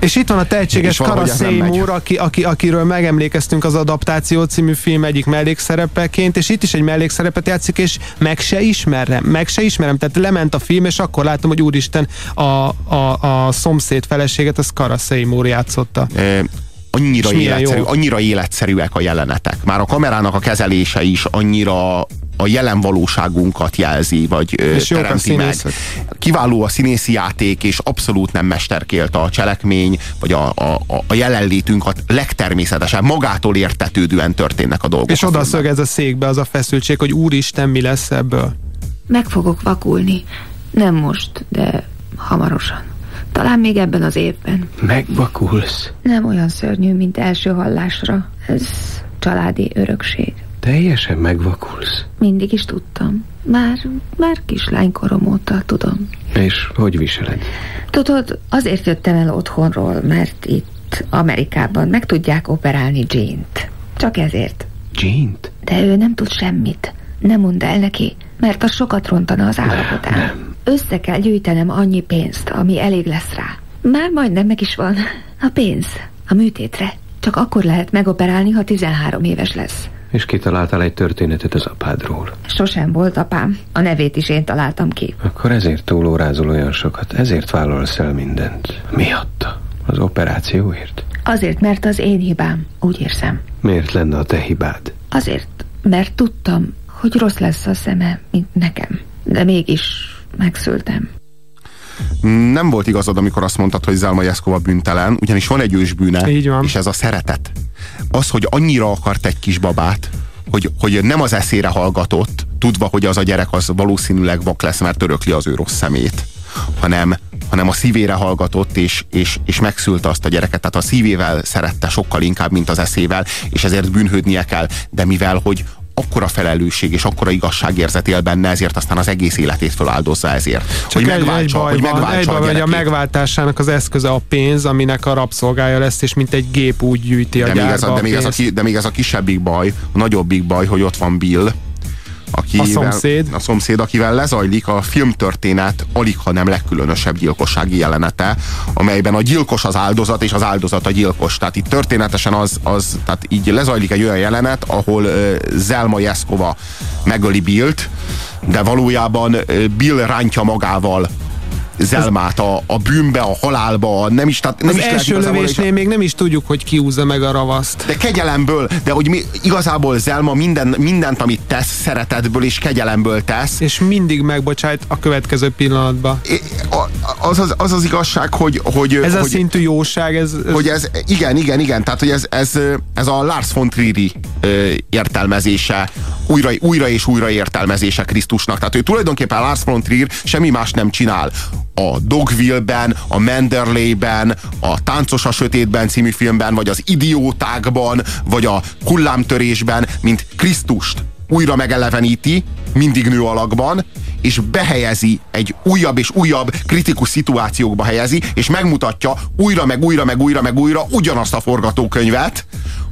Speaker 8: És itt van a tehetséges
Speaker 2: És valahogy
Speaker 8: Kara
Speaker 2: ez nem megy.
Speaker 8: Seymour, aki, aki, akiről megemlékeztünk az Adaptáció című film egyik mellékszerepeként, és itt is egy mellékszerepet játszik, és meg se ismerem, meg se ismerem. Tehát lement a film, és akkor látom, hogy úristen, a, a, a szomszéd feleséget, az Kara Seymour játszotta.
Speaker 2: e, annyira, életszerű,
Speaker 8: jó.
Speaker 2: annyira életszerűek a jelenetek. Már a kamerának a kezelése is annyira a jelen valóságunkat jelzi, vagy
Speaker 8: És
Speaker 2: teremti meg. Kiváló a színészi játék, és abszolút nem mesterkélt a cselekmény, vagy a, a, a- jelenlétünk a legtermészetesebb, magától értetődően történnek a dolgok.
Speaker 8: És oda szög ez a székbe az a feszültség, hogy úristen, mi lesz ebből.
Speaker 16: Meg fogok vakulni. Nem most, de hamarosan. Talán még ebben az évben.
Speaker 17: Megvakulsz.
Speaker 16: Nem olyan szörnyű, mint első hallásra. Ez családi örökség.
Speaker 17: Teljesen megvakulsz.
Speaker 16: Mindig is tudtam. Már, már kislánykorom óta tudom.
Speaker 17: És hogy viseled?
Speaker 16: Tudod, azért jöttem el otthonról, mert itt Amerikában meg tudják operálni Jane-t. Csak ezért.
Speaker 17: Jane-t?
Speaker 16: De ő nem tud semmit. Nem mondd el neki, mert az sokat rontana az állapotán. Össze kell gyűjtenem annyi pénzt, ami elég lesz rá. Már majdnem meg is van. A pénz. A műtétre. Csak akkor lehet megoperálni, ha 13 éves lesz.
Speaker 17: És kitaláltál egy történetet az apádról.
Speaker 16: Sosem volt apám. A nevét is én találtam ki.
Speaker 17: Akkor ezért túlórázol olyan sokat, ezért vállalsz el mindent. Miatta? Az operációért?
Speaker 16: Azért, mert az én hibám. Úgy érzem.
Speaker 17: Miért lenne a te hibád?
Speaker 16: Azért, mert tudtam, hogy rossz lesz a szeme, mint nekem. De mégis megszültem.
Speaker 2: nem volt igazad, amikor azt mondtad, hogy Zelma Jeszkova bűntelen, ugyanis van egy ősbűne,
Speaker 8: Így van.
Speaker 2: és ez a szeretet. Az, hogy annyira akart egy kisbabát, hogy, hogy nem az eszére hallgatott, tudva, hogy az a gyerek az valószínűleg vak lesz, mert örökli az ő rossz szemét, hanem, hanem a szívére hallgatott, és, és, és megszülte azt a gyereket. Tehát a szívével szerette sokkal inkább, mint az eszével, és ezért bűnhődnie kell. De mivel, hogy akkora felelősség és akkora igazságérzet él benne, ezért aztán az egész életét feláldozza ezért.
Speaker 8: Csak
Speaker 2: hogy
Speaker 8: egy, egy
Speaker 2: megváltsa,
Speaker 8: baj
Speaker 2: hogy
Speaker 8: van,
Speaker 2: megváltsa
Speaker 8: egy baj
Speaker 2: a
Speaker 8: van, hogy a
Speaker 2: gyerekét.
Speaker 8: megváltásának az eszköze a pénz, aminek a rabszolgája lesz, és mint egy gép úgy gyűjti a
Speaker 2: de még, ez
Speaker 8: gyárba
Speaker 2: a, de, még ez a, de még ez a kisebbik baj, a nagyobbik baj, hogy ott van Bill, akivel,
Speaker 8: A szomszéd.
Speaker 2: a szomszéd, akivel lezajlik a filmtörténet alig, ha nem legkülönösebb gyilkossági jelenete, amelyben a gyilkos az áldozat, és az áldozat a gyilkos. Tehát itt történetesen az, az tehát így lezajlik egy olyan jelenet, ahol uh, Zelma Jeszkova megöli Billt, de valójában Bill rántja magával Zelmát a, a bűnbe, a halálba, a nem is, tehát nem
Speaker 8: Az
Speaker 2: is lehet
Speaker 8: első
Speaker 2: igazából,
Speaker 8: lövésnél még nem is tudjuk, hogy kiúzza meg a ravaszt.
Speaker 2: de kegyelemből, de hogy mi, igazából Zelma minden, mindent, amit tesz, szeretetből és kegyelemből tesz.
Speaker 8: És mindig megbocsájt a következő pillanatban.
Speaker 2: Az, az, az az igazság, hogy... hogy
Speaker 8: Ez
Speaker 2: hogy,
Speaker 8: a szintű jóság, ez... ez...
Speaker 2: Hogy ez, igen, igen, igen, tehát hogy ez, ez, ez a Lars von Trieri értelmezése, újra, újra és újra értelmezése Krisztusnak. Tehát ő tulajdonképpen Lars von Trier semmi más nem csinál. A Dogville-ben, a Manderley-ben, a Táncos a sötétben című filmben, vagy az Idiótákban, vagy a Hullámtörésben, mint Krisztust újra megeleveníti, mindig nő alakban, és behelyezi egy újabb és újabb kritikus szituációkba helyezi, és megmutatja újra, meg újra, meg újra, meg újra ugyanazt a forgatókönyvet,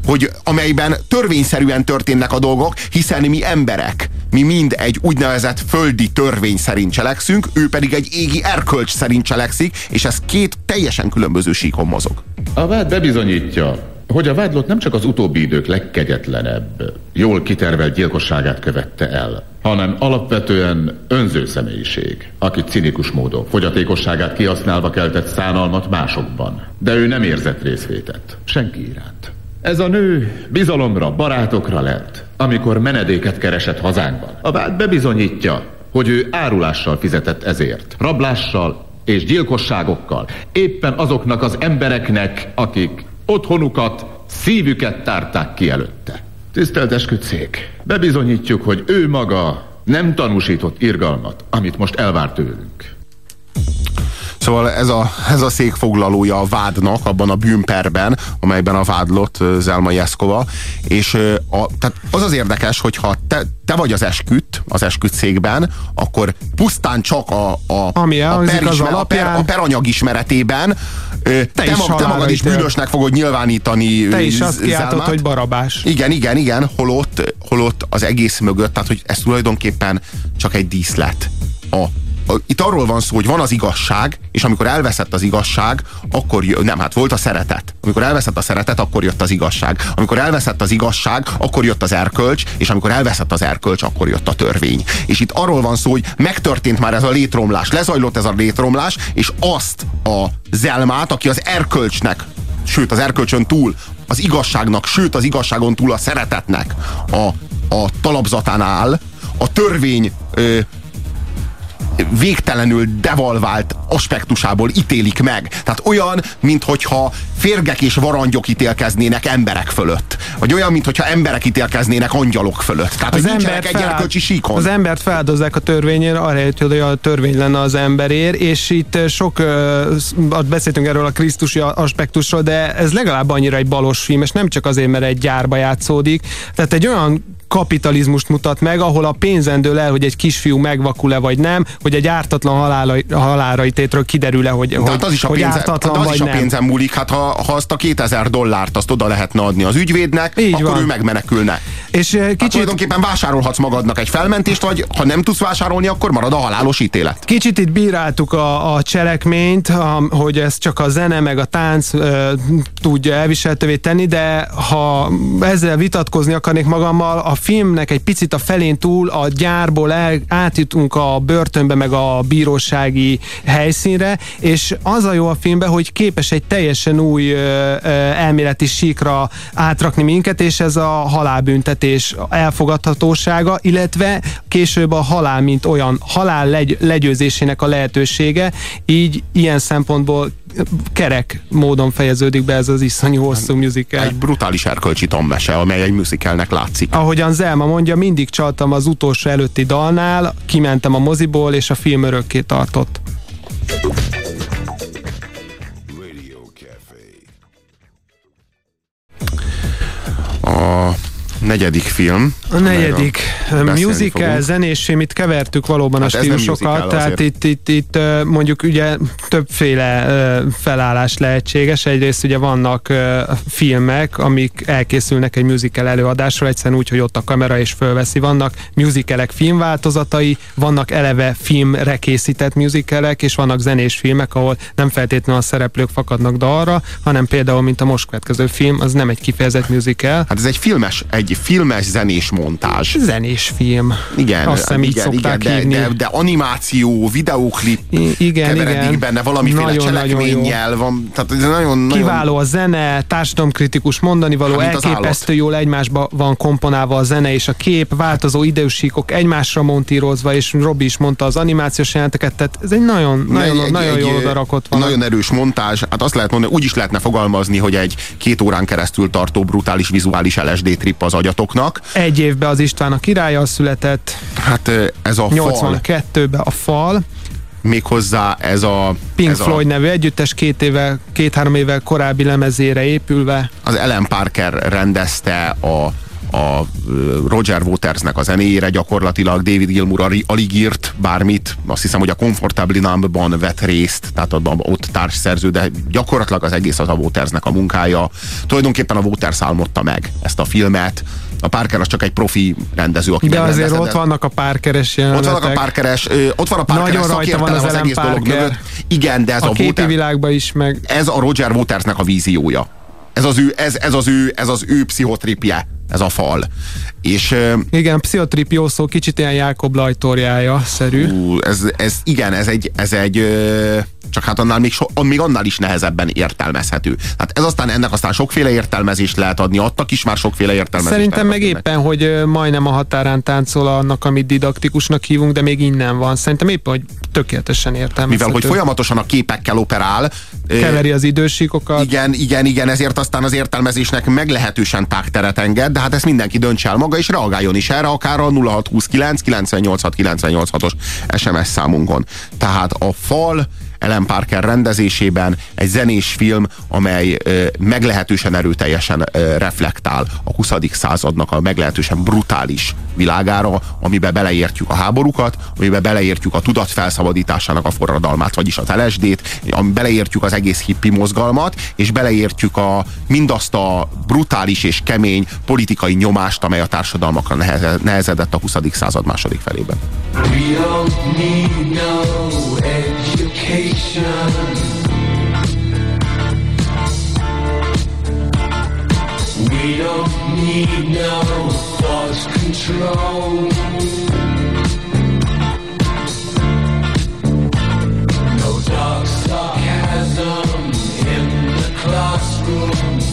Speaker 2: hogy amelyben törvényszerűen történnek a dolgok, hiszen mi emberek, mi mind egy úgynevezett földi törvény szerint cselekszünk, ő pedig egy égi erkölcs szerint cselekszik, és ez két teljesen különböző síkon mozog.
Speaker 18: A vád bebizonyítja, hogy a vádlott nem csak az utóbbi idők legkegyetlenebb, jól kitervelt gyilkosságát követte el, hanem alapvetően önző személyiség, aki cinikus módon fogyatékosságát kihasználva keltett szánalmat másokban. De ő nem érzett részvétet, senki iránt. Ez a nő bizalomra, barátokra lett, amikor menedéket keresett hazánkban. A vád bebizonyítja, hogy ő árulással fizetett ezért, rablással és gyilkosságokkal, éppen azoknak az embereknek, akik otthonukat, szívüket tárták ki előtte. Tisztelt esküdszék, bebizonyítjuk, hogy ő maga nem tanúsított irgalmat, amit most elvár tőlünk.
Speaker 2: Szóval ez a, ez a székfoglalója a vádnak abban a bűnperben, amelyben a vádlott Zelma Jeszkova, és a, tehát az az érdekes, hogyha te, te vagy az esküt, az esküt székben, akkor pusztán csak a, a,
Speaker 8: Ami
Speaker 2: a, per,
Speaker 8: az
Speaker 2: ismer, a, per, a peranyag ismeretében te, te,
Speaker 8: is
Speaker 2: mag, te magad is bűnösnek fogod nyilvánítani
Speaker 8: Te is azt kiáltod, hogy barabás.
Speaker 2: Igen, igen, igen, holott, holott az egész mögött, tehát hogy ez tulajdonképpen csak egy díszlet. A, itt arról van szó, hogy van az igazság, és amikor elveszett az igazság, akkor jö, nem, hát volt a szeretet. Amikor elveszett a szeretet, akkor jött az igazság. Amikor elveszett az igazság, akkor jött az erkölcs, és amikor elveszett az erkölcs, akkor jött a törvény. És itt arról van szó, hogy megtörtént már ez a létromlás, lezajlott ez a létromlás, és azt a zelmát, aki az erkölcsnek sőt az erkölcsön túl az igazságnak, sőt az igazságon túl a szeretetnek a, a talapzatán áll, a törvény ö, végtelenül devalvált aspektusából ítélik meg. Tehát olyan, minthogyha férgek és varangyok ítélkeznének emberek fölött. Vagy olyan, minthogyha emberek ítélkeznének angyalok fölött. Tehát, hogy nincsenek egy erkölcsi síkon.
Speaker 8: az embert feláldozzák a törvényért, arra hogy a törvény lenne az emberért, és itt sok, beszéltünk erről a krisztusi aspektusról, de ez legalább annyira egy balos film, és nem csak azért, mert egy gyárba játszódik, tehát egy olyan kapitalizmust mutat meg, ahol a pénzen dől el, hogy egy kisfiú megvakul-e vagy nem, hogy egy ártatlan halála, halálra ítétről kiderül-e, hogy,
Speaker 2: De hát az is a,
Speaker 8: hogy
Speaker 2: pénze,
Speaker 8: ártatlan
Speaker 2: de az
Speaker 8: vagy
Speaker 2: is a
Speaker 8: nem.
Speaker 2: pénzen múlik, hát ha, ha azt a 2000 dollárt azt oda lehetne adni az ügyvédnek,
Speaker 8: Így
Speaker 2: akkor
Speaker 8: van.
Speaker 2: ő megmenekülne.
Speaker 8: És eh,
Speaker 2: Hát
Speaker 8: kicsit,
Speaker 2: tulajdonképpen vásárolhatsz magadnak egy felmentést, vagy ha nem tudsz vásárolni, akkor marad a halálos ítélet.
Speaker 8: Kicsit itt bíráltuk a, a cselekményt, a, hogy ez csak a zene meg a tánc e, tudja elviselhetővé tenni, de ha ezzel vitatkozni akarnék magammal, a filmnek egy picit a felén túl a gyárból el, átjutunk a börtönbe meg a bírósági helyszínre, és az a jó a filmben, hogy képes egy teljesen új ö, ö, elméleti síkra átrakni minket, és ez a halálbüntetés elfogadhatósága, illetve később a halál, mint olyan halál legy, legyőzésének a lehetősége, így ilyen szempontból kerek módon fejeződik be ez az iszonyú hosszú musical.
Speaker 2: Egy brutális erkölcsi tanmese, amely egy musicalnek látszik.
Speaker 8: Ahogyan Zelma mondja, mindig csaltam az utolsó előtti dalnál, kimentem a moziból, és a film örökké tartott.
Speaker 2: A negyedik film.
Speaker 8: A negyedik musical,
Speaker 2: fogunk.
Speaker 8: zenés itt kevertük valóban
Speaker 2: Hát
Speaker 8: a stílusokat, tehát
Speaker 2: azért.
Speaker 8: itt, itt, itt mondjuk ugye többféle felállás lehetséges. Egyrészt ugye vannak filmek, amik elkészülnek egy musical előadásról, egyszerűen úgy, hogy ott a kamera és fölveszi. Vannak musicalek filmváltozatai, vannak eleve filmre készített musicalek, és vannak zenés filmek, ahol nem feltétlenül a szereplők fakadnak dalra, hanem például, mint a most következő film, az nem egy kifejezett musical.
Speaker 2: Hát ez egy filmes, egy filmes zenés montázs.
Speaker 8: Zenés film.
Speaker 2: Igen,
Speaker 8: Azt hiszem így
Speaker 2: igen,
Speaker 8: szokták
Speaker 2: igen de,
Speaker 8: hívni.
Speaker 2: de, de animáció, videóklip
Speaker 8: igen,
Speaker 2: keveredik
Speaker 8: igen.
Speaker 2: benne valamiféle
Speaker 8: Nagyon, nagyon
Speaker 2: cselekménnyel van. Tehát ez nagyon, nagyon
Speaker 8: Kiváló a zene, társadalomkritikus mondani való,
Speaker 2: Hát,
Speaker 8: elképesztő jól egymásba van komponálva a zene és a kép, változó idősíkok egymásra montírozva, és Robi is mondta az animációs jeleneteket, tehát ez egy nagyon, nagyon,
Speaker 2: egy-
Speaker 8: nagyon
Speaker 2: egy-
Speaker 8: jól odarakott van.
Speaker 2: Nagyon erős montázs, hát azt lehet mondani, úgy is lehetne fogalmazni, hogy egy két órán keresztül tartó brutális vizuális LSD trip az agyatoknak.
Speaker 8: Egy évben az István a királya született,
Speaker 2: Hát ez a fal,
Speaker 8: 82-ben a fal,
Speaker 2: méghozzá ez a...
Speaker 8: Pink
Speaker 2: ez
Speaker 8: Floyd nevű együttes két évvel, két-három évvel korábbi lemezére épülve.
Speaker 2: A, az Ellen Parker rendezte a a Roger Watersnek a zenéjére gyakorlatilag. David Gilmour ali- alig írt bármit, azt hiszem, hogy a Comfortably Numb-ban vett részt, tehát ott társszerző, de gyakorlatilag az egész az a Watersnek a munkája. Tulajdonképpen a Waters álmodta meg ezt a filmet, a Parker az csak egy profi rendező, aki
Speaker 8: De azért ott vannak a párkeres
Speaker 2: ott
Speaker 8: jelenetek.
Speaker 2: vannak a párkeres, ott van a párkeres
Speaker 8: Nagyon rajta van az
Speaker 2: az egész dolog
Speaker 8: Parker.
Speaker 2: mögött. Igen, de ez
Speaker 8: a
Speaker 2: a,
Speaker 8: képi világban is meg.
Speaker 2: ez a Roger Watersnek a víziója. Ez az ő, ez, ez az ő, ez az ő pszichotripje, ez a fal. És
Speaker 8: Igen, pszichotrip jó szó, kicsit ilyen Jákob Lajtorjája szerű.
Speaker 2: ú, ez, ez, igen, ez egy, ez egy ö, csak hát annál még, so, még annál is nehezebben értelmezhető. Hát ez aztán ennek aztán sokféle értelmezést lehet adni, adtak is már sokféle értelmezést.
Speaker 8: Szerintem meg
Speaker 2: adni
Speaker 8: éppen, hogy majdnem a határán táncol annak, amit didaktikusnak hívunk, de még innen van. Szerintem éppen, hogy tökéletesen értelmezhető.
Speaker 2: Mivel, hogy folyamatosan a képekkel operál.
Speaker 8: Keveri az idősíkokat.
Speaker 2: Igen, igen, igen, ezért aztán az értelmezésnek meglehetősen tágteret enged, de hát ezt mindenki döntse el maga, és reagáljon is erre, akár a 0629 986 986-os SMS számunkon. Tehát a fal Ellen Parker rendezésében egy zenés film, amely meglehetősen erőteljesen reflektál a 20. századnak a meglehetősen brutális világára, amiben beleértjük a háborúkat, amiben beleértjük a tudat felszabadításának a forradalmát, vagyis az LSD-t, beleértjük az egész hippi mozgalmat, és beleértjük a, mindazt a brutális és kemény politikai nyomást, amely a társadalmakra neheze- nehezedett a 20. század második felében.
Speaker 6: We don't need no education. We don't need no thought control. No dark sarcasm in the classroom.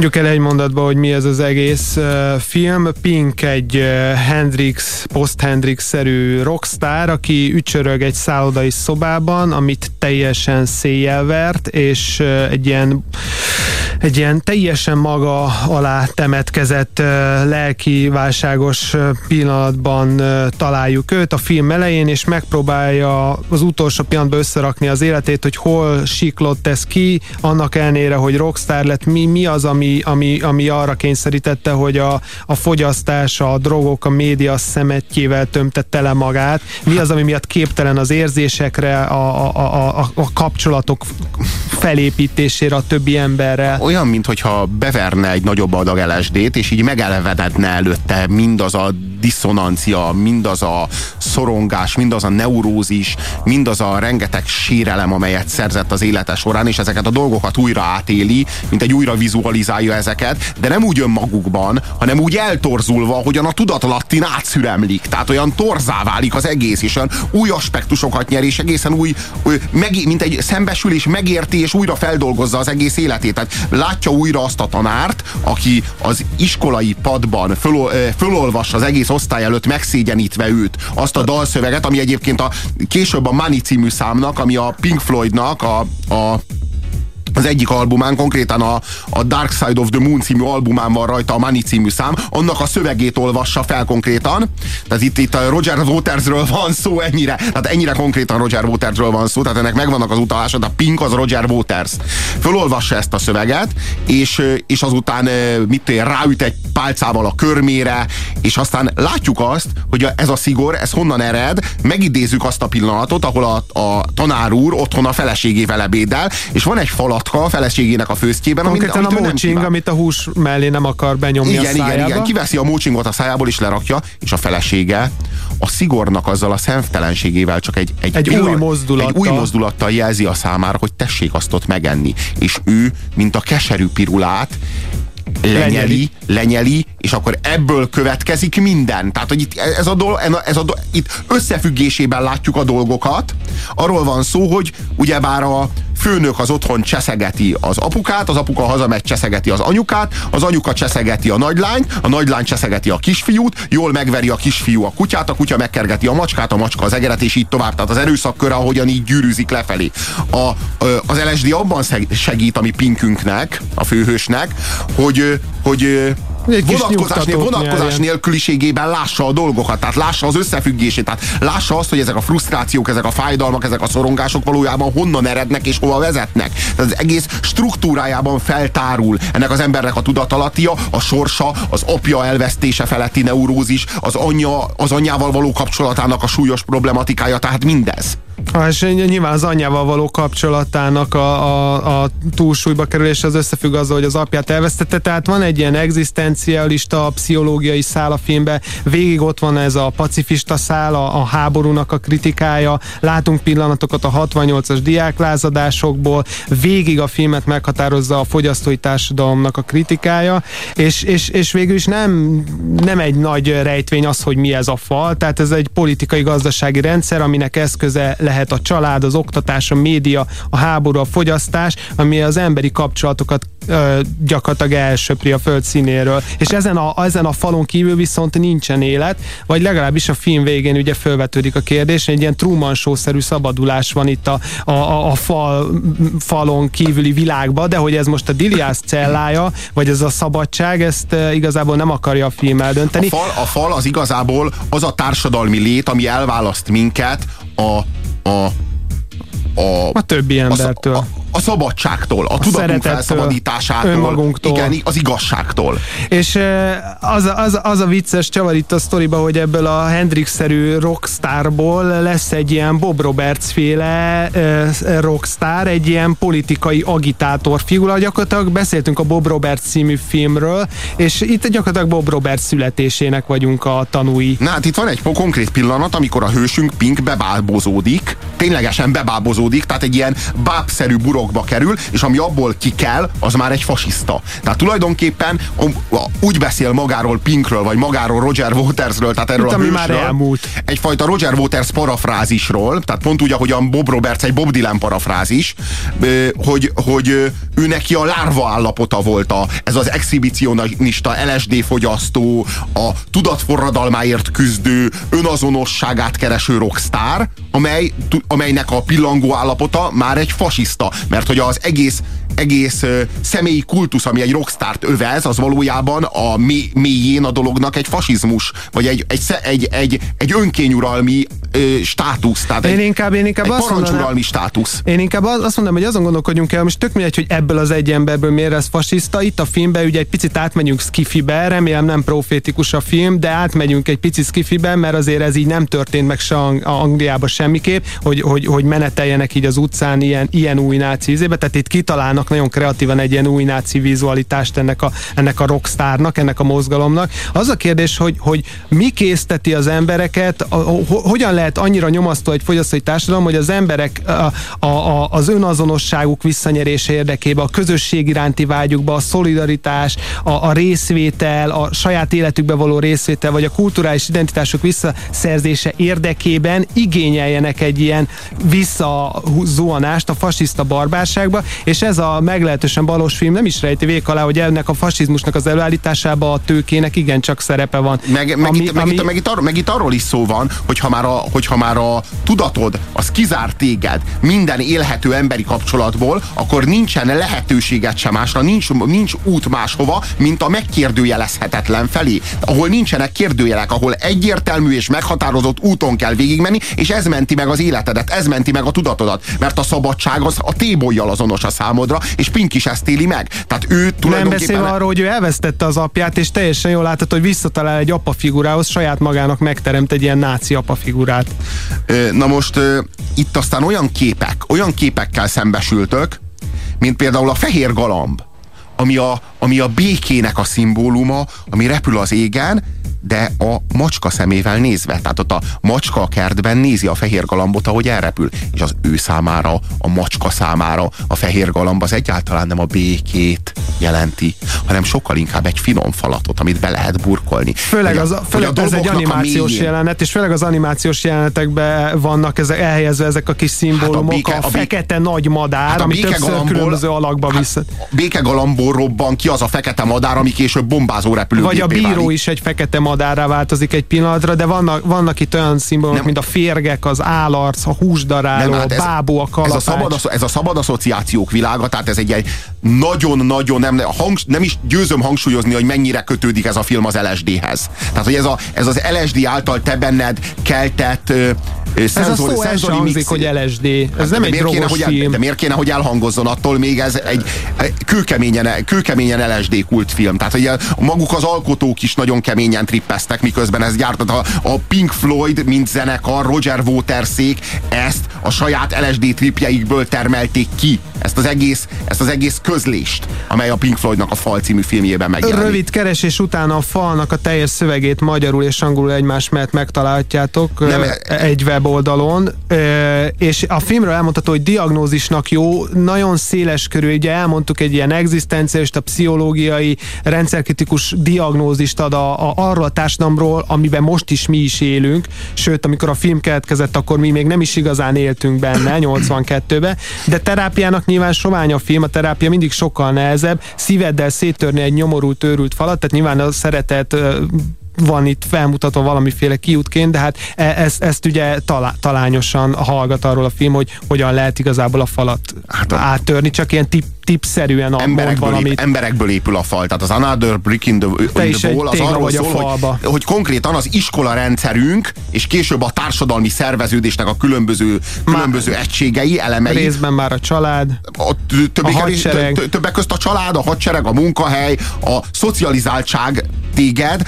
Speaker 8: Mondjuk el egy mondatba, hogy mi ez az egész film. Pink egy Hendrix, post-Hendrix-szerű rockstar, aki ücsörög egy szállodai szobában, amit teljesen széjjel vert, és egy ilyen egy ilyen teljesen maga alá temetkezett lelki válságos pillanatban találjuk őt a film elején, és megpróbálja az utolsó pillanatban összerakni az életét, hogy hol siklott ez ki, annak ellenére, hogy rockstar lett, mi, mi az, ami, ami, ami arra kényszerítette, hogy a, a fogyasztás, a drogok, a média szemetjével tömte tele magát, mi az, ami miatt képtelen az érzésekre, a, a, a, a, kapcsolatok felépítésére a többi emberrel.
Speaker 2: Olyan, mintha beverne egy nagyobb adag LSD-t, és így megelevededne előtte mindaz a diszonancia, mindaz a szorongás, mindaz a neurózis, mindaz a rengeteg sérelem, amelyet szerzett az élete során, és ezeket a dolgokat újra átéli, mint egy újra vizualizálja ezeket, de nem úgy önmagukban, hanem úgy eltorzulva, hogyan a tudatalattin átszüremlik. Tehát olyan torzá válik az egész, és olyan új aspektusokat nyer, és egészen új, meg, mint egy szembesülés megérti, és újra feldolgozza az egész életét. Tehát látja újra azt a tanárt, aki az iskolai padban föl, fölolvassa az egész osztály előtt megszégyenítve őt, azt a dalszöveget, ami egyébként a később a Money című számnak, ami a Pink Floydnak a, a az egyik albumán, konkrétan a, a Dark Side of the Moon című albumán van rajta a Money című szám, annak a szövegét olvassa fel konkrétan. Tehát itt, itt a Roger Watersről van szó ennyire, tehát ennyire konkrétan Roger Watersről van szó, tehát ennek megvannak az utalások, a Pink az Roger Waters. Fölolvassa ezt a szöveget, és, és azután mit tér, ráüt egy pálcával a körmére, és aztán látjuk azt, hogy ez a szigor, ez honnan ered, megidézzük azt a pillanatot, ahol a, a tanár úr otthon a feleségével ebédel, és van egy falat a feleségének a főztjében.
Speaker 8: Konkrétan amit, a mócsing, amit a hús mellé nem akar benyomni
Speaker 2: igen,
Speaker 8: a szájába.
Speaker 2: Igen, igen, kiveszi a mócsingot a szájából és lerakja, és a felesége a szigornak azzal a szemtelenségével csak egy, egy,
Speaker 8: egy, új, mozdulattal.
Speaker 2: egy új mozdulattal jelzi a számára, hogy tessék azt ott megenni. És ő, mint a keserű pirulát, lenyeli, lenyeli, és akkor ebből következik minden. Tehát, hogy itt, ez a dol, ez a, itt összefüggésében látjuk a dolgokat. Arról van szó, hogy ugyebár a főnök az otthon cseszegeti az apukát, az apuka hazamegy cseszegeti az anyukát, az anyuka cseszegeti a nagylányt, a nagylány cseszegeti a kisfiút, jól megveri a kisfiú a kutyát, a kutya megkergeti a macskát, a macska az egeret, és így tovább. Tehát az erőszakköre, ahogyan így gyűrűzik lefelé. A, az LSD abban segít a mi pinkünknek, a főhősnek, hogy, hogy vonatkozás, nél, vonatkozás nélküliségében lássa a dolgokat, tehát lássa az összefüggését, tehát lássa azt, hogy ezek a frusztrációk, ezek a fájdalmak, ezek a szorongások valójában honnan erednek és hova vezetnek. Tehát az egész struktúrájában feltárul ennek az embernek a tudatalattia, a sorsa, az apja elvesztése feletti neurózis, az anyja, az anyjával való kapcsolatának a súlyos problematikája, tehát mindez.
Speaker 8: És nyilván az anyjával való kapcsolatának a, a, a túlsúlyba kerülés az összefügg azzal, hogy az apját elvesztette, tehát van egy ilyen egzisztencialista, pszichológiai szál a filmben, végig ott van ez a pacifista szál, a, a háborúnak a kritikája, látunk pillanatokat a 68-as diáklázadásokból, végig a filmet meghatározza a fogyasztói társadalomnak a kritikája, és, és, és végül is nem, nem egy nagy rejtvény az, hogy mi ez a fal, tehát ez egy politikai-gazdasági rendszer, aminek eszköze lehet a család, az oktatás, a média, a háború, a fogyasztás, ami az emberi kapcsolatokat ö, gyakorlatilag elsöpri a föld színéről. És ezen a, ezen a falon kívül viszont nincsen élet, vagy legalábbis a film végén ugye felvetődik a kérdés, egy ilyen Truman show-szerű szabadulás van itt a, a, a, a fal, falon kívüli világban, de hogy ez most a Diliász cellája, vagy ez a szabadság, ezt igazából nem akarja a film eldönteni.
Speaker 2: A fal, a fal az igazából az a társadalmi lét, ami elválaszt minket a a
Speaker 8: a, a többi embertől.
Speaker 2: A, a, szabadságtól, a, a tudatunk felszabadításától,
Speaker 8: önmagunktól.
Speaker 2: igen, az igazságtól.
Speaker 8: És az, az, az a vicces csavar itt a sztoriba, hogy ebből a Hendrix-szerű rockstarból lesz egy ilyen Bob Roberts féle rockstar, egy ilyen politikai agitátor figura. Gyakorlatilag beszéltünk a Bob Roberts című filmről, és itt gyakorlatilag Bob Roberts születésének vagyunk a tanúi.
Speaker 2: Na hát itt van egy konkrét pillanat, amikor a hősünk Pink bebábozódik, ténylegesen bebábozódik, tehát egy ilyen bábszerű buro zsírokba kerül, és ami abból kikel, az már egy fasiszta. Tehát tulajdonképpen a- a- úgy beszél magáról Pinkről, vagy magáról Roger Watersről, tehát erről
Speaker 8: Mint
Speaker 2: a
Speaker 8: ami már elmúlt.
Speaker 2: egyfajta Roger Waters parafrázisról, tehát pont úgy, ahogyan Bob Roberts egy Bob Dylan parafrázis, hogy, hogy ő neki a lárva állapota volt a, ez az exhibicionista LSD fogyasztó, a tudatforradalmáért küzdő, önazonosságát kereső rockstar, amely, amelynek a pillangó állapota már egy fasiszta, mert hogy az egész egész személyi kultusz, ami egy rockstart övez, az valójában a mély, mélyén a dolognak egy fasizmus, vagy egy, egy, egy, egy, egy önkényuralmi ö, státusz. Tehát
Speaker 8: Én
Speaker 2: egy,
Speaker 8: inkább, én inkább
Speaker 2: egy
Speaker 8: azt mondanám-
Speaker 2: státusz.
Speaker 8: Én inkább az- azt mondom, hogy azon gondolkodjunk el, most tök mindegy, hogy ebből az egy emberből miért lesz fasiszta. Itt a filmben ugye egy picit átmegyünk skifibe, remélem nem profétikus a film, de átmegyünk egy picit skifibe, mert azért ez így nem történt meg se Ang- Angliában semmiképp, hogy, hogy, hogy meneteljenek így az utcán ilyen, ilyen új náci izébe. Tehát itt kitalálnak nagyon kreatívan egy ilyen új náci vizualitást ennek a, ennek a rockstárnak, ennek a mozgalomnak. Az a kérdés, hogy, hogy mi készteti az embereket, a, a, ho- hogyan lehet annyira nyomasztó egy fogyasztói társadalom, hogy az emberek a, a, a, az önazonosságuk visszanyerése érdekében, a közösség iránti vágyukba, a szolidaritás, a, a részvétel, a saját életükbe való részvétel, vagy a kulturális identitások visszaszerzése érdekében igényeljenek egy ilyen visszazuhanást a fasiszta barbárságba, és ez a meglehetősen balos film nem is rejti vék alá, hogy ennek a fasizmusnak az előállításában a tőkének igencsak szerepe van.
Speaker 2: Meg, meg, ami, itt, meg, ami... itt, meg, itt arról, meg itt arról is szó van, hogy ha már a, hogyha már a tudatod az kizár téged minden élhető emberi kapcsolatból, akkor nincsen lehetőséget sem másra, nincs, nincs út máshova, mint a megkérdőjelezhetetlen felé, ahol nincsenek kérdőjelek, ahol egyértelmű és meghatározott úton kell végigmenni, és ez menti meg az életedet, ez menti meg a tudatodat, mert a szabadság az a tébolyjal azonos a számodra, és Pink is ezt éli meg. Tehát ő
Speaker 8: Nem
Speaker 2: tulajdonképpen...
Speaker 8: beszélve arról, hogy ő elvesztette az apját, és teljesen jól látható, hogy visszatalál egy apa figurához, saját magának megteremt egy ilyen náci apa figurát.
Speaker 2: Na most itt aztán olyan képek, olyan képekkel szembesültök, mint például a fehér galamb, ami a, ami a békének a szimbóluma, ami repül az égen, de a macska szemével nézve. Tehát ott a macska a kertben nézi a fehér galambot, ahogy elrepül. És az ő számára, a macska számára a fehér galamb az egyáltalán nem a békét jelenti, hanem sokkal inkább egy finom falatot, amit be lehet burkolni.
Speaker 8: Főleg, az,
Speaker 2: hogy
Speaker 8: főleg ez egy
Speaker 2: a
Speaker 8: animációs
Speaker 2: mélyén-
Speaker 8: jelenet, és főleg az animációs jelenetekben vannak ezek, elhelyezve ezek a kis szimbólumok,
Speaker 2: béke-
Speaker 8: a,
Speaker 2: a bé-
Speaker 8: fekete nagy madár,
Speaker 2: Hát a
Speaker 8: ami többször
Speaker 2: békegalambból-
Speaker 8: különböző alakba vissza.
Speaker 2: Békegalambból robban ki az a fekete madár, ami később bombázó repülőgépé
Speaker 8: Vagy a bíró
Speaker 2: válik.
Speaker 8: is egy fekete madárrá változik egy pillanatra, de vannak, vannak itt olyan szimbólumok, mint a férgek, az állarc, a húsdaráló, a bábú, a
Speaker 2: ez, a
Speaker 8: kalapács.
Speaker 2: szabad, asso- ez a szabad asszociációk világa, tehát ez egy egy nagyon-nagyon nem, hangs, nem is győzöm hangsúlyozni, hogy mennyire kötődik ez a film az LSD-hez. Tehát, hogy ez, a, ez az LSD által te benned keltett
Speaker 8: Ez a
Speaker 2: szenzor,
Speaker 8: szó sem hangzik, hogy LSD. Ez
Speaker 2: Hát
Speaker 8: nem
Speaker 2: de
Speaker 8: egy
Speaker 2: miért kéne, hogy
Speaker 8: film.
Speaker 2: De miért kéne, hogy elhangozzon attól még ez egy, kőkeményen, kőkeményen LSD kultfilm. Tehát, hogy a- maguk az alkotók is nagyon keményen trippeztek, miközben ez gyártott. A, a Pink Floyd, mint zenekar, Roger Waterszék ezt a saját LSD tripjeikből termelték ki. Ezt az egész, ezt az egész közlést, amely a Pink Floydnak a Fal című filmjében megjelenik.
Speaker 8: Rövid keresés után a falnak a teljes szövegét magyarul és angolul egymás mellett megtalálhatjátok
Speaker 2: Nem,
Speaker 8: Nem, egy weboldalon, és a filmről elmondható, hogy diagnózisnak jó, nagyon széles körül, ugye elmondtuk egy ilyen egzisztenciális, a pszichológiai, rendszerkritikus diagnózist ad a, a, arról a társadalomról, amiben most is mi is élünk, sőt, amikor a film keletkezett, akkor mi még nem is igazán éltünk benne, 82-ben, de terápiának nyilván sovány a film, a terápia mindig sokkal nehezebb, szíveddel széttörni egy nyomorult, őrült falat, tehát nyilván a szeretet van itt felmutatva valamiféle kiútként, de hát e- ezt, ezt ugye talá, talányosan hallgat arról a film, hogy hogyan lehet igazából a falat hát áttörni, csak ilyen tip, tipszerűen a
Speaker 2: emberekből,
Speaker 8: valamit.
Speaker 2: ép, emberekből épül a fal. Tehát az Another Brick in the,
Speaker 8: Te
Speaker 2: in the Wall az arról szól,
Speaker 8: falba.
Speaker 2: hogy, hogy konkrétan az iskola rendszerünk, és később a társadalmi szerveződésnek a különböző, különböző egységei, elemei.
Speaker 8: Részben már a család,
Speaker 2: a, többé
Speaker 8: a hadsereg.
Speaker 2: tö- tö- többek közt a család, a hadsereg, a munkahely, a szocializáltság téged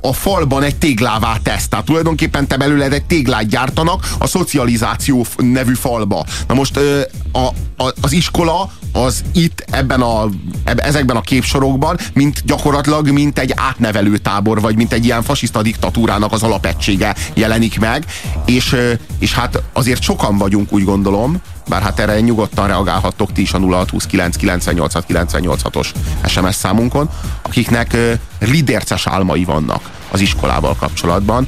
Speaker 2: a falban egy téglává tesz. Tehát tulajdonképpen te belőled egy téglát gyártanak a szocializáció nevű falba. Na most a, a, az iskola az itt ebben a, ezekben a képsorokban, mint gyakorlatilag, mint egy átnevelő tábor, vagy mint egy ilyen fasiszta diktatúrának az alapegysége jelenik meg, és, és hát azért sokan vagyunk, úgy gondolom, bár hát erre nyugodtan reagálhattok ti is a 0629 986 986-os SMS számunkon, akiknek lidérces álmai vannak az iskolával kapcsolatban.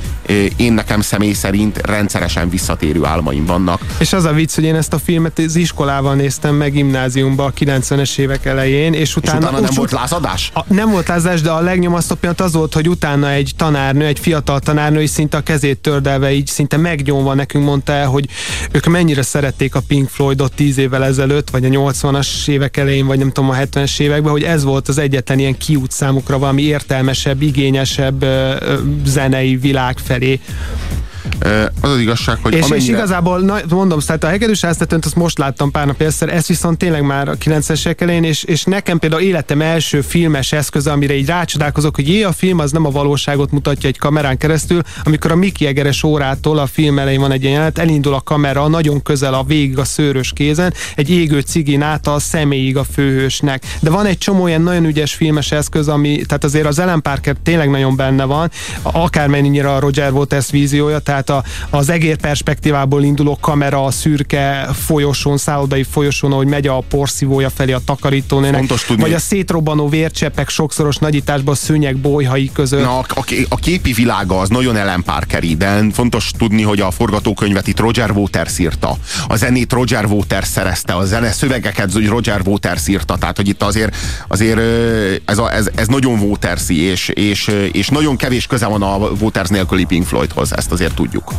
Speaker 2: Én nekem személy szerint rendszeresen visszatérő álmaim vannak.
Speaker 8: És az a vicc, hogy én ezt a filmet az iskolával néztem meg gimnáziumba a 90-es évek elején, és utána...
Speaker 2: utána nem
Speaker 8: úgy-
Speaker 2: volt lázadás?
Speaker 8: A, nem volt lázás, de a legnyomasztóbb pillanat az volt, hogy utána egy tanárnő, egy fiatal tanárnő is szinte a kezét tördelve, így szinte megnyomva nekünk mondta el, hogy ők mennyire szerették a Pink Floydot 10 évvel ezelőtt, vagy a 80-as évek elején, vagy nem tudom, a 70-es években, hogy ez volt az egyetlen ilyen kiút számukra valami értelmesebb, igényesebb zenei világ felé.
Speaker 2: Az az igazság, hogy
Speaker 8: És, és
Speaker 2: amennyire...
Speaker 8: igazából, na, mondom, tehát a hegedűs háztetőnt azt most láttam pár napja egyszer, ez viszont tényleg már a 90-es évek elején, és, és nekem például életem első filmes eszköze, amire így rácsodálkozok, hogy jé, a film az nem a valóságot mutatja egy kamerán keresztül, amikor a Miki Egeres órától a film elején van egy jelenet, elindul a kamera nagyon közel a végig a szőrös kézen, egy égő cigin át a személyig a főhősnek. De van egy csomó ilyen nagyon ügyes filmes eszköz, ami, tehát azért az Ellen Parker tényleg nagyon benne van, akármennyire a Roger Waters víziója, tehát a, az egér perspektívából induló kamera a szürke folyosón, szállodai folyosón, ahogy megy a porszívója felé a
Speaker 2: Fontos tudni.
Speaker 8: vagy a szétrobbanó vércseppek sokszoros nagyításban a szőnyeg bolyhai között.
Speaker 2: Na, a, a, képi világa az nagyon Ellen Parkeri, de fontos tudni, hogy a forgatókönyvet itt Roger Waters írta. A zenét Roger Waters szerezte, a zene szövegeket Roger Waters írta, tehát hogy itt azért, azért ez, a, ez, ez nagyon Watersi, és, és, és nagyon kevés köze van a Waters nélküli Pink Floydhoz, ezt azért tudjuk.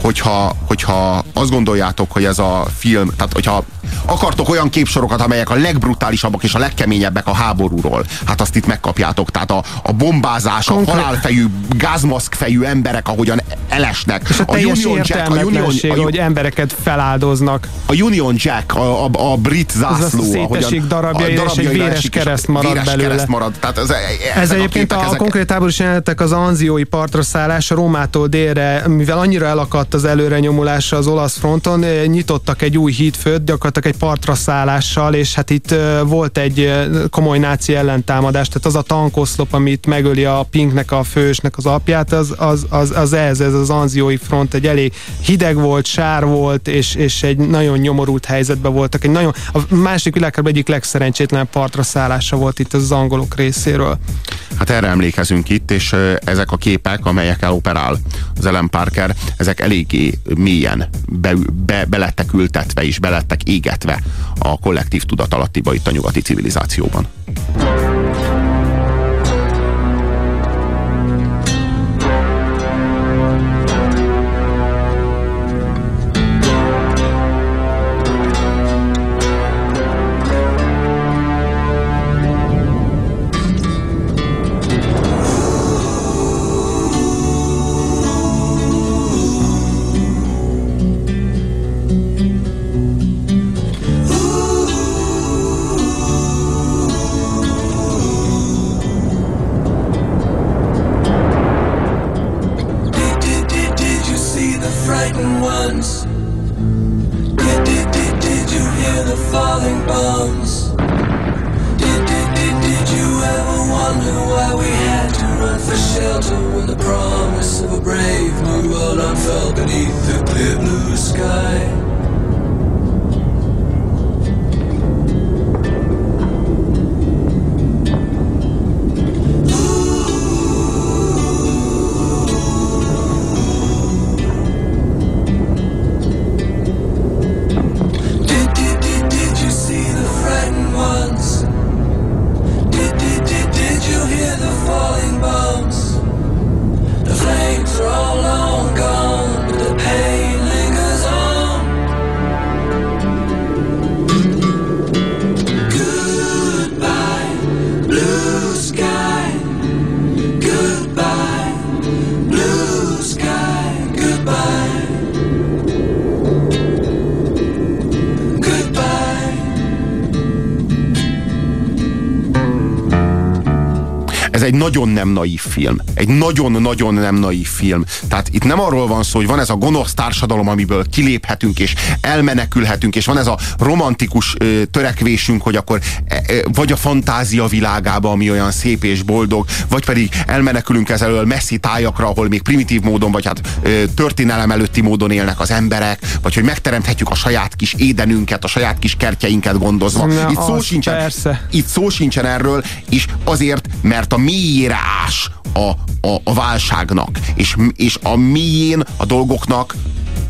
Speaker 2: Hogyha, hogyha azt gondoljátok, hogy ez a film, tehát hogyha akartok olyan képsorokat, amelyek a legbrutálisabbak és a legkeményebbek a háborúról, hát azt itt megkapjátok. Tehát a, a bombázás, a
Speaker 8: Konkrét-
Speaker 2: halálfejű, gázmaszkfejű emberek, ahogyan elesnek.
Speaker 8: És a teljes
Speaker 2: Union Jack, a Union, a,
Speaker 8: hogy embereket feláldoznak.
Speaker 2: a Union Jack, a, a, a brit zászló,
Speaker 8: az
Speaker 2: ahogyan-
Speaker 8: szétesik darabjaira, és egy véres
Speaker 2: esik,
Speaker 8: kereszt marad
Speaker 2: véres
Speaker 8: belőle.
Speaker 2: kereszt marad. Tehát ez,
Speaker 8: Ez
Speaker 2: ezek
Speaker 8: egyébként
Speaker 2: a, képek,
Speaker 8: a,
Speaker 2: ezek,
Speaker 8: konkrét háborús jelenetek az anziói partra szállás, a Rómától délre, mivel annyira elakadt az előre nyomulása az olasz fronton, eh, nyitottak egy új hídfőt, gyakorlatilag egy partra szállással, és hát itt eh, volt egy eh, komoly náci ellentámadás, tehát az a tankoszlop, amit megöli a Pinknek, a fősnek az apját, az, az, az, az ez, ez az anziói front, egy elég hideg volt, sár volt, és, és egy nagyon nyomorult helyzetben voltak. Egy nagyon, a másik világháború egyik legszerencsétlenebb partra szállása volt itt az angolok részéről.
Speaker 2: Hát erre emlékezünk itt, és ezek a képek, amelyekkel operál az Ellen Parker, ezek eléggé mélyen be, be, belettek ültetve és belettek égetve a kollektív tudatalattiba itt a nyugati civilizációban. Nagyon nem naív film. Egy nagyon-nagyon nem naív film. Tehát itt nem arról van szó, hogy van ez a gonosz társadalom, amiből kiléphetünk, és elmenekülhetünk, és van ez a romantikus ö, törekvésünk, hogy akkor e, e, vagy a fantázia világába, ami olyan szép és boldog, vagy pedig elmenekülünk ezelől messzi tájakra, ahol még primitív módon, vagy hát ö, történelem előtti módon élnek az emberek, vagy hogy megteremthetjük a saját kis édenünket, a saját kis kertjeinket gondozva.
Speaker 8: Na,
Speaker 2: itt, szó sincsen,
Speaker 8: persze.
Speaker 2: itt szó sincsen erről, és azért, mert a mélyére ás a, a, a válságnak, és, és a mélyén a dolgoknak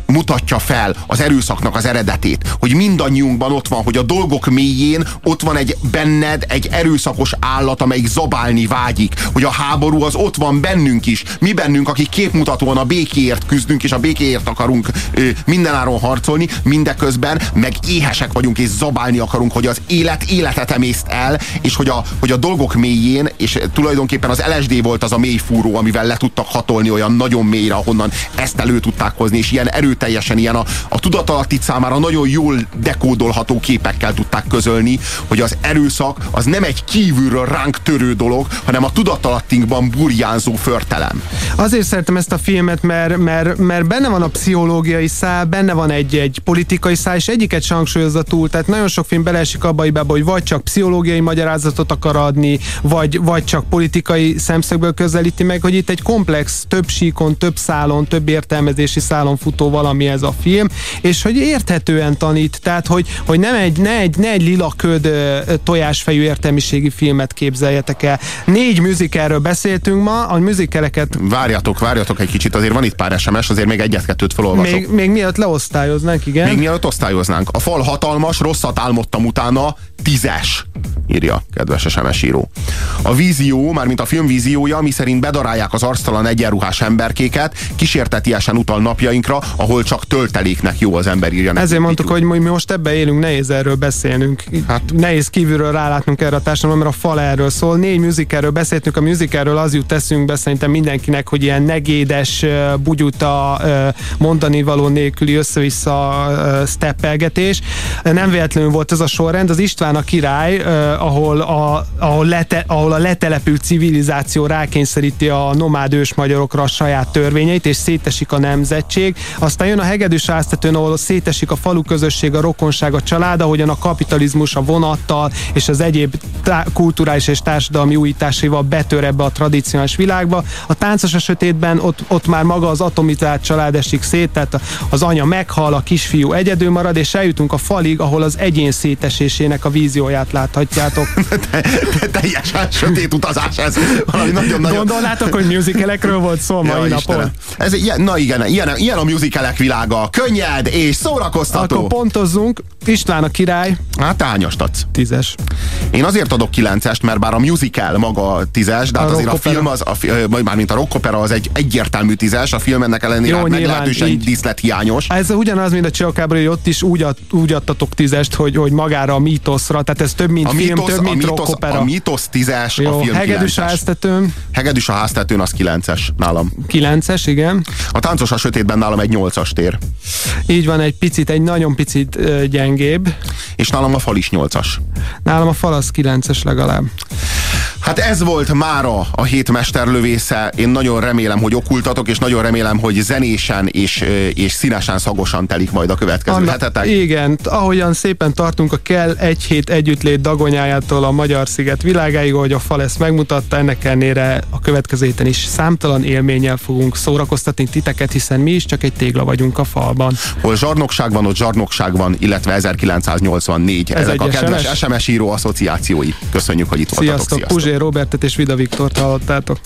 Speaker 2: mutatja fel az erőszaknak az eredetét, hogy mindannyiunkban ott van, hogy a dolgok mélyén ott van egy benned egy erőszakos állat, amelyik zabálni vágyik, hogy a háború az ott van bennünk is, mi bennünk, akik képmutatóan a békéért küzdünk, és a békéért akarunk ö, mindenáron harcolni, mindeközben meg éhesek vagyunk, és zabálni akarunk, hogy az élet életet emészt el, és hogy a, hogy a dolgok mélyén, és tulajdonképpen az LSD volt az a mély fúró, amivel le tudtak hatolni olyan nagyon mélyre, ahonnan ezt elő tudták hozni, és ilyen erőteljesen, ilyen a, a tudatalattit számára nagyon jól dekódolható képekkel tudták közölni, hogy az erőszak az nem egy kívülről ránk törő dolog, hanem a tudatalattinkban burjánzó förtelem.
Speaker 8: Azért szeretem ezt a filmet, mert, mert, mert benne van a pszichológiai szál, benne van egy, egy politikai szál, és egyiket se hangsúlyozza túl. Tehát nagyon sok film beleesik abba, hogy vagy csak pszichológiai magyarázatot akar adni, vagy, vagy csak politikai szemszögből közelíti meg, hogy itt egy komplex, több síkon, több szálon, több értelmezési szálon futó valami ez a film, és hogy érthetően tanít, tehát hogy, hogy nem egy, ne egy, ne egy lila köd tojásfejű értelmiségi filmet képzeljetek el. Négy musicalről beszéltünk ma, a musicaleket
Speaker 2: Várjatok, várjatok egy kicsit, azért van itt pár SMS, azért még egyet-kettőt felolvasok.
Speaker 8: még, még mielőtt leosztályoznánk, igen.
Speaker 2: Még mielőtt osztályoznánk. A fal hatalmas, rosszat álmodtam utána, tízes, írja kedves SMS író. A vízió, mármint a film víziója, mi szerint bedarálják az arctalan egyenruhás emberkéket, kísértetiesen utal napjainkra, ahol csak tölteléknek jó az ember írja.
Speaker 8: Ezért mondtuk, hogy mi most ebbe élünk, nehéz erről beszélnünk. Hát, nehéz kívülről rálátnunk erre a társadalomra, mert a fal erről szól. Négy musicalről beszéltünk, a musicalről az jut eszünkbe szerintem mindenkinek, hogy ilyen negédes, bugyuta, mondani való nélküli össze-vissza steppelgetés. Nem véletlenül volt ez a sorrend. Az István a király, ahol a, ahol, lete, ahol a letelepült civilizáció rákényszeríti a nomád ős magyarokra a saját törvényeit, és szétesik a nemzetség. Aztán jön a hegedűs áztetőn, ahol szétesik a falu közösség, a rokonság, a család, ahogyan a kapitalizmus a vonattal és az egyéb tá- kulturális és társadalmi újításaival betör ebbe a tradicionális világba. A táncos a sötétben ott, ott már maga az atomizált család esik szét, tehát az anya meghal, a kisfiú egyedül marad, és eljutunk a falig, ahol az egyén szétesésének a vízióját láthatjátok.
Speaker 2: Teljesen sötét utazás ez. Valami nagyon-nagyon...
Speaker 8: Gondolnátok, hogy musicalekről volt szó mai
Speaker 2: Ja,
Speaker 8: napon?
Speaker 2: Istenem. Ez ilyen, na igen, ilyen, ilyen a musicalek világa. Könnyed és szórakoztató.
Speaker 8: Akkor pontozzunk. István a király.
Speaker 2: Hát te hányast adsz?
Speaker 8: Tízes.
Speaker 2: Én azért adok kilencest, mert bár a musical maga tízes, de hát
Speaker 8: A
Speaker 2: azért a film, az, a, fi- mármint a rockopera az egy egyértelmű tízes, a film ennek ellenére
Speaker 8: Jó,
Speaker 2: hát meglehetősen
Speaker 8: így.
Speaker 2: díszlethiányos.
Speaker 8: Ez ugyanaz, mint a Csillagábra, hogy ott is úgy, ad, úgy adtatok tízest, hogy, hogy magára a mítoszra, tehát ez több, mint
Speaker 2: A
Speaker 8: film,
Speaker 2: mítosz,
Speaker 8: több,
Speaker 2: a
Speaker 8: mint
Speaker 2: mítosz,
Speaker 8: rockopera.
Speaker 2: a mítosz tízes, a
Speaker 8: Jó,
Speaker 2: film
Speaker 8: hegedűs
Speaker 2: kilences.
Speaker 8: háztetőm,
Speaker 2: Hegedűs a háztetőn az kilences nálam.
Speaker 8: kilences, igen.
Speaker 2: A táncos a sötétben nálam egy nyolcas tér.
Speaker 8: Így van, egy picit, egy nagyon picit gyengébb.
Speaker 2: És nálam a fal is nyolcas.
Speaker 8: Nálam a fal az kilences legalább.
Speaker 2: Hát ez volt mára a hét mesterlövésze. Én nagyon remélem, hogy okultatok, és nagyon remélem, hogy zenésen és, és színesen, szagosan telik majd a következő
Speaker 8: Anna-
Speaker 2: hetetek.
Speaker 8: Igen, ahogyan szépen tartunk a kell egy hét együttlét dagonyájától a Magyar Sziget világáig, ahogy a fal ezt megmutatta, ennek ellenére a következő héten is számtalan élménnyel fogunk szórakoztatni titeket, hiszen mi is csak egy tégla vagyunk a falban.
Speaker 2: Hol zsarnokság van, ott zsarnokság van, illetve 1984.
Speaker 8: Ez
Speaker 2: Ezek a kedves
Speaker 8: SMS?
Speaker 2: SMS író asszociációi. Köszönjük, hogy itt voltatok.
Speaker 8: Sziasztok,
Speaker 2: Sziasztok.
Speaker 8: Puzsér Robertet és Vida Viktort hallottátok.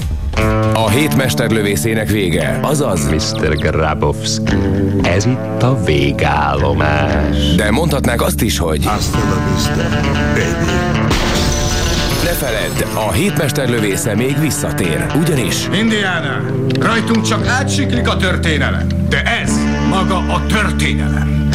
Speaker 1: A hét mesterlövészének vége, azaz
Speaker 19: Mr. Grabowski. Ez itt a végállomás.
Speaker 1: De mondhatnák azt is, hogy
Speaker 19: Hasta la vista, baby.
Speaker 1: ne feledd, a hét mesterlövésze még visszatér, ugyanis
Speaker 20: Indiana, rajtunk csak átsiklik a történelem, de ez maga a történelem.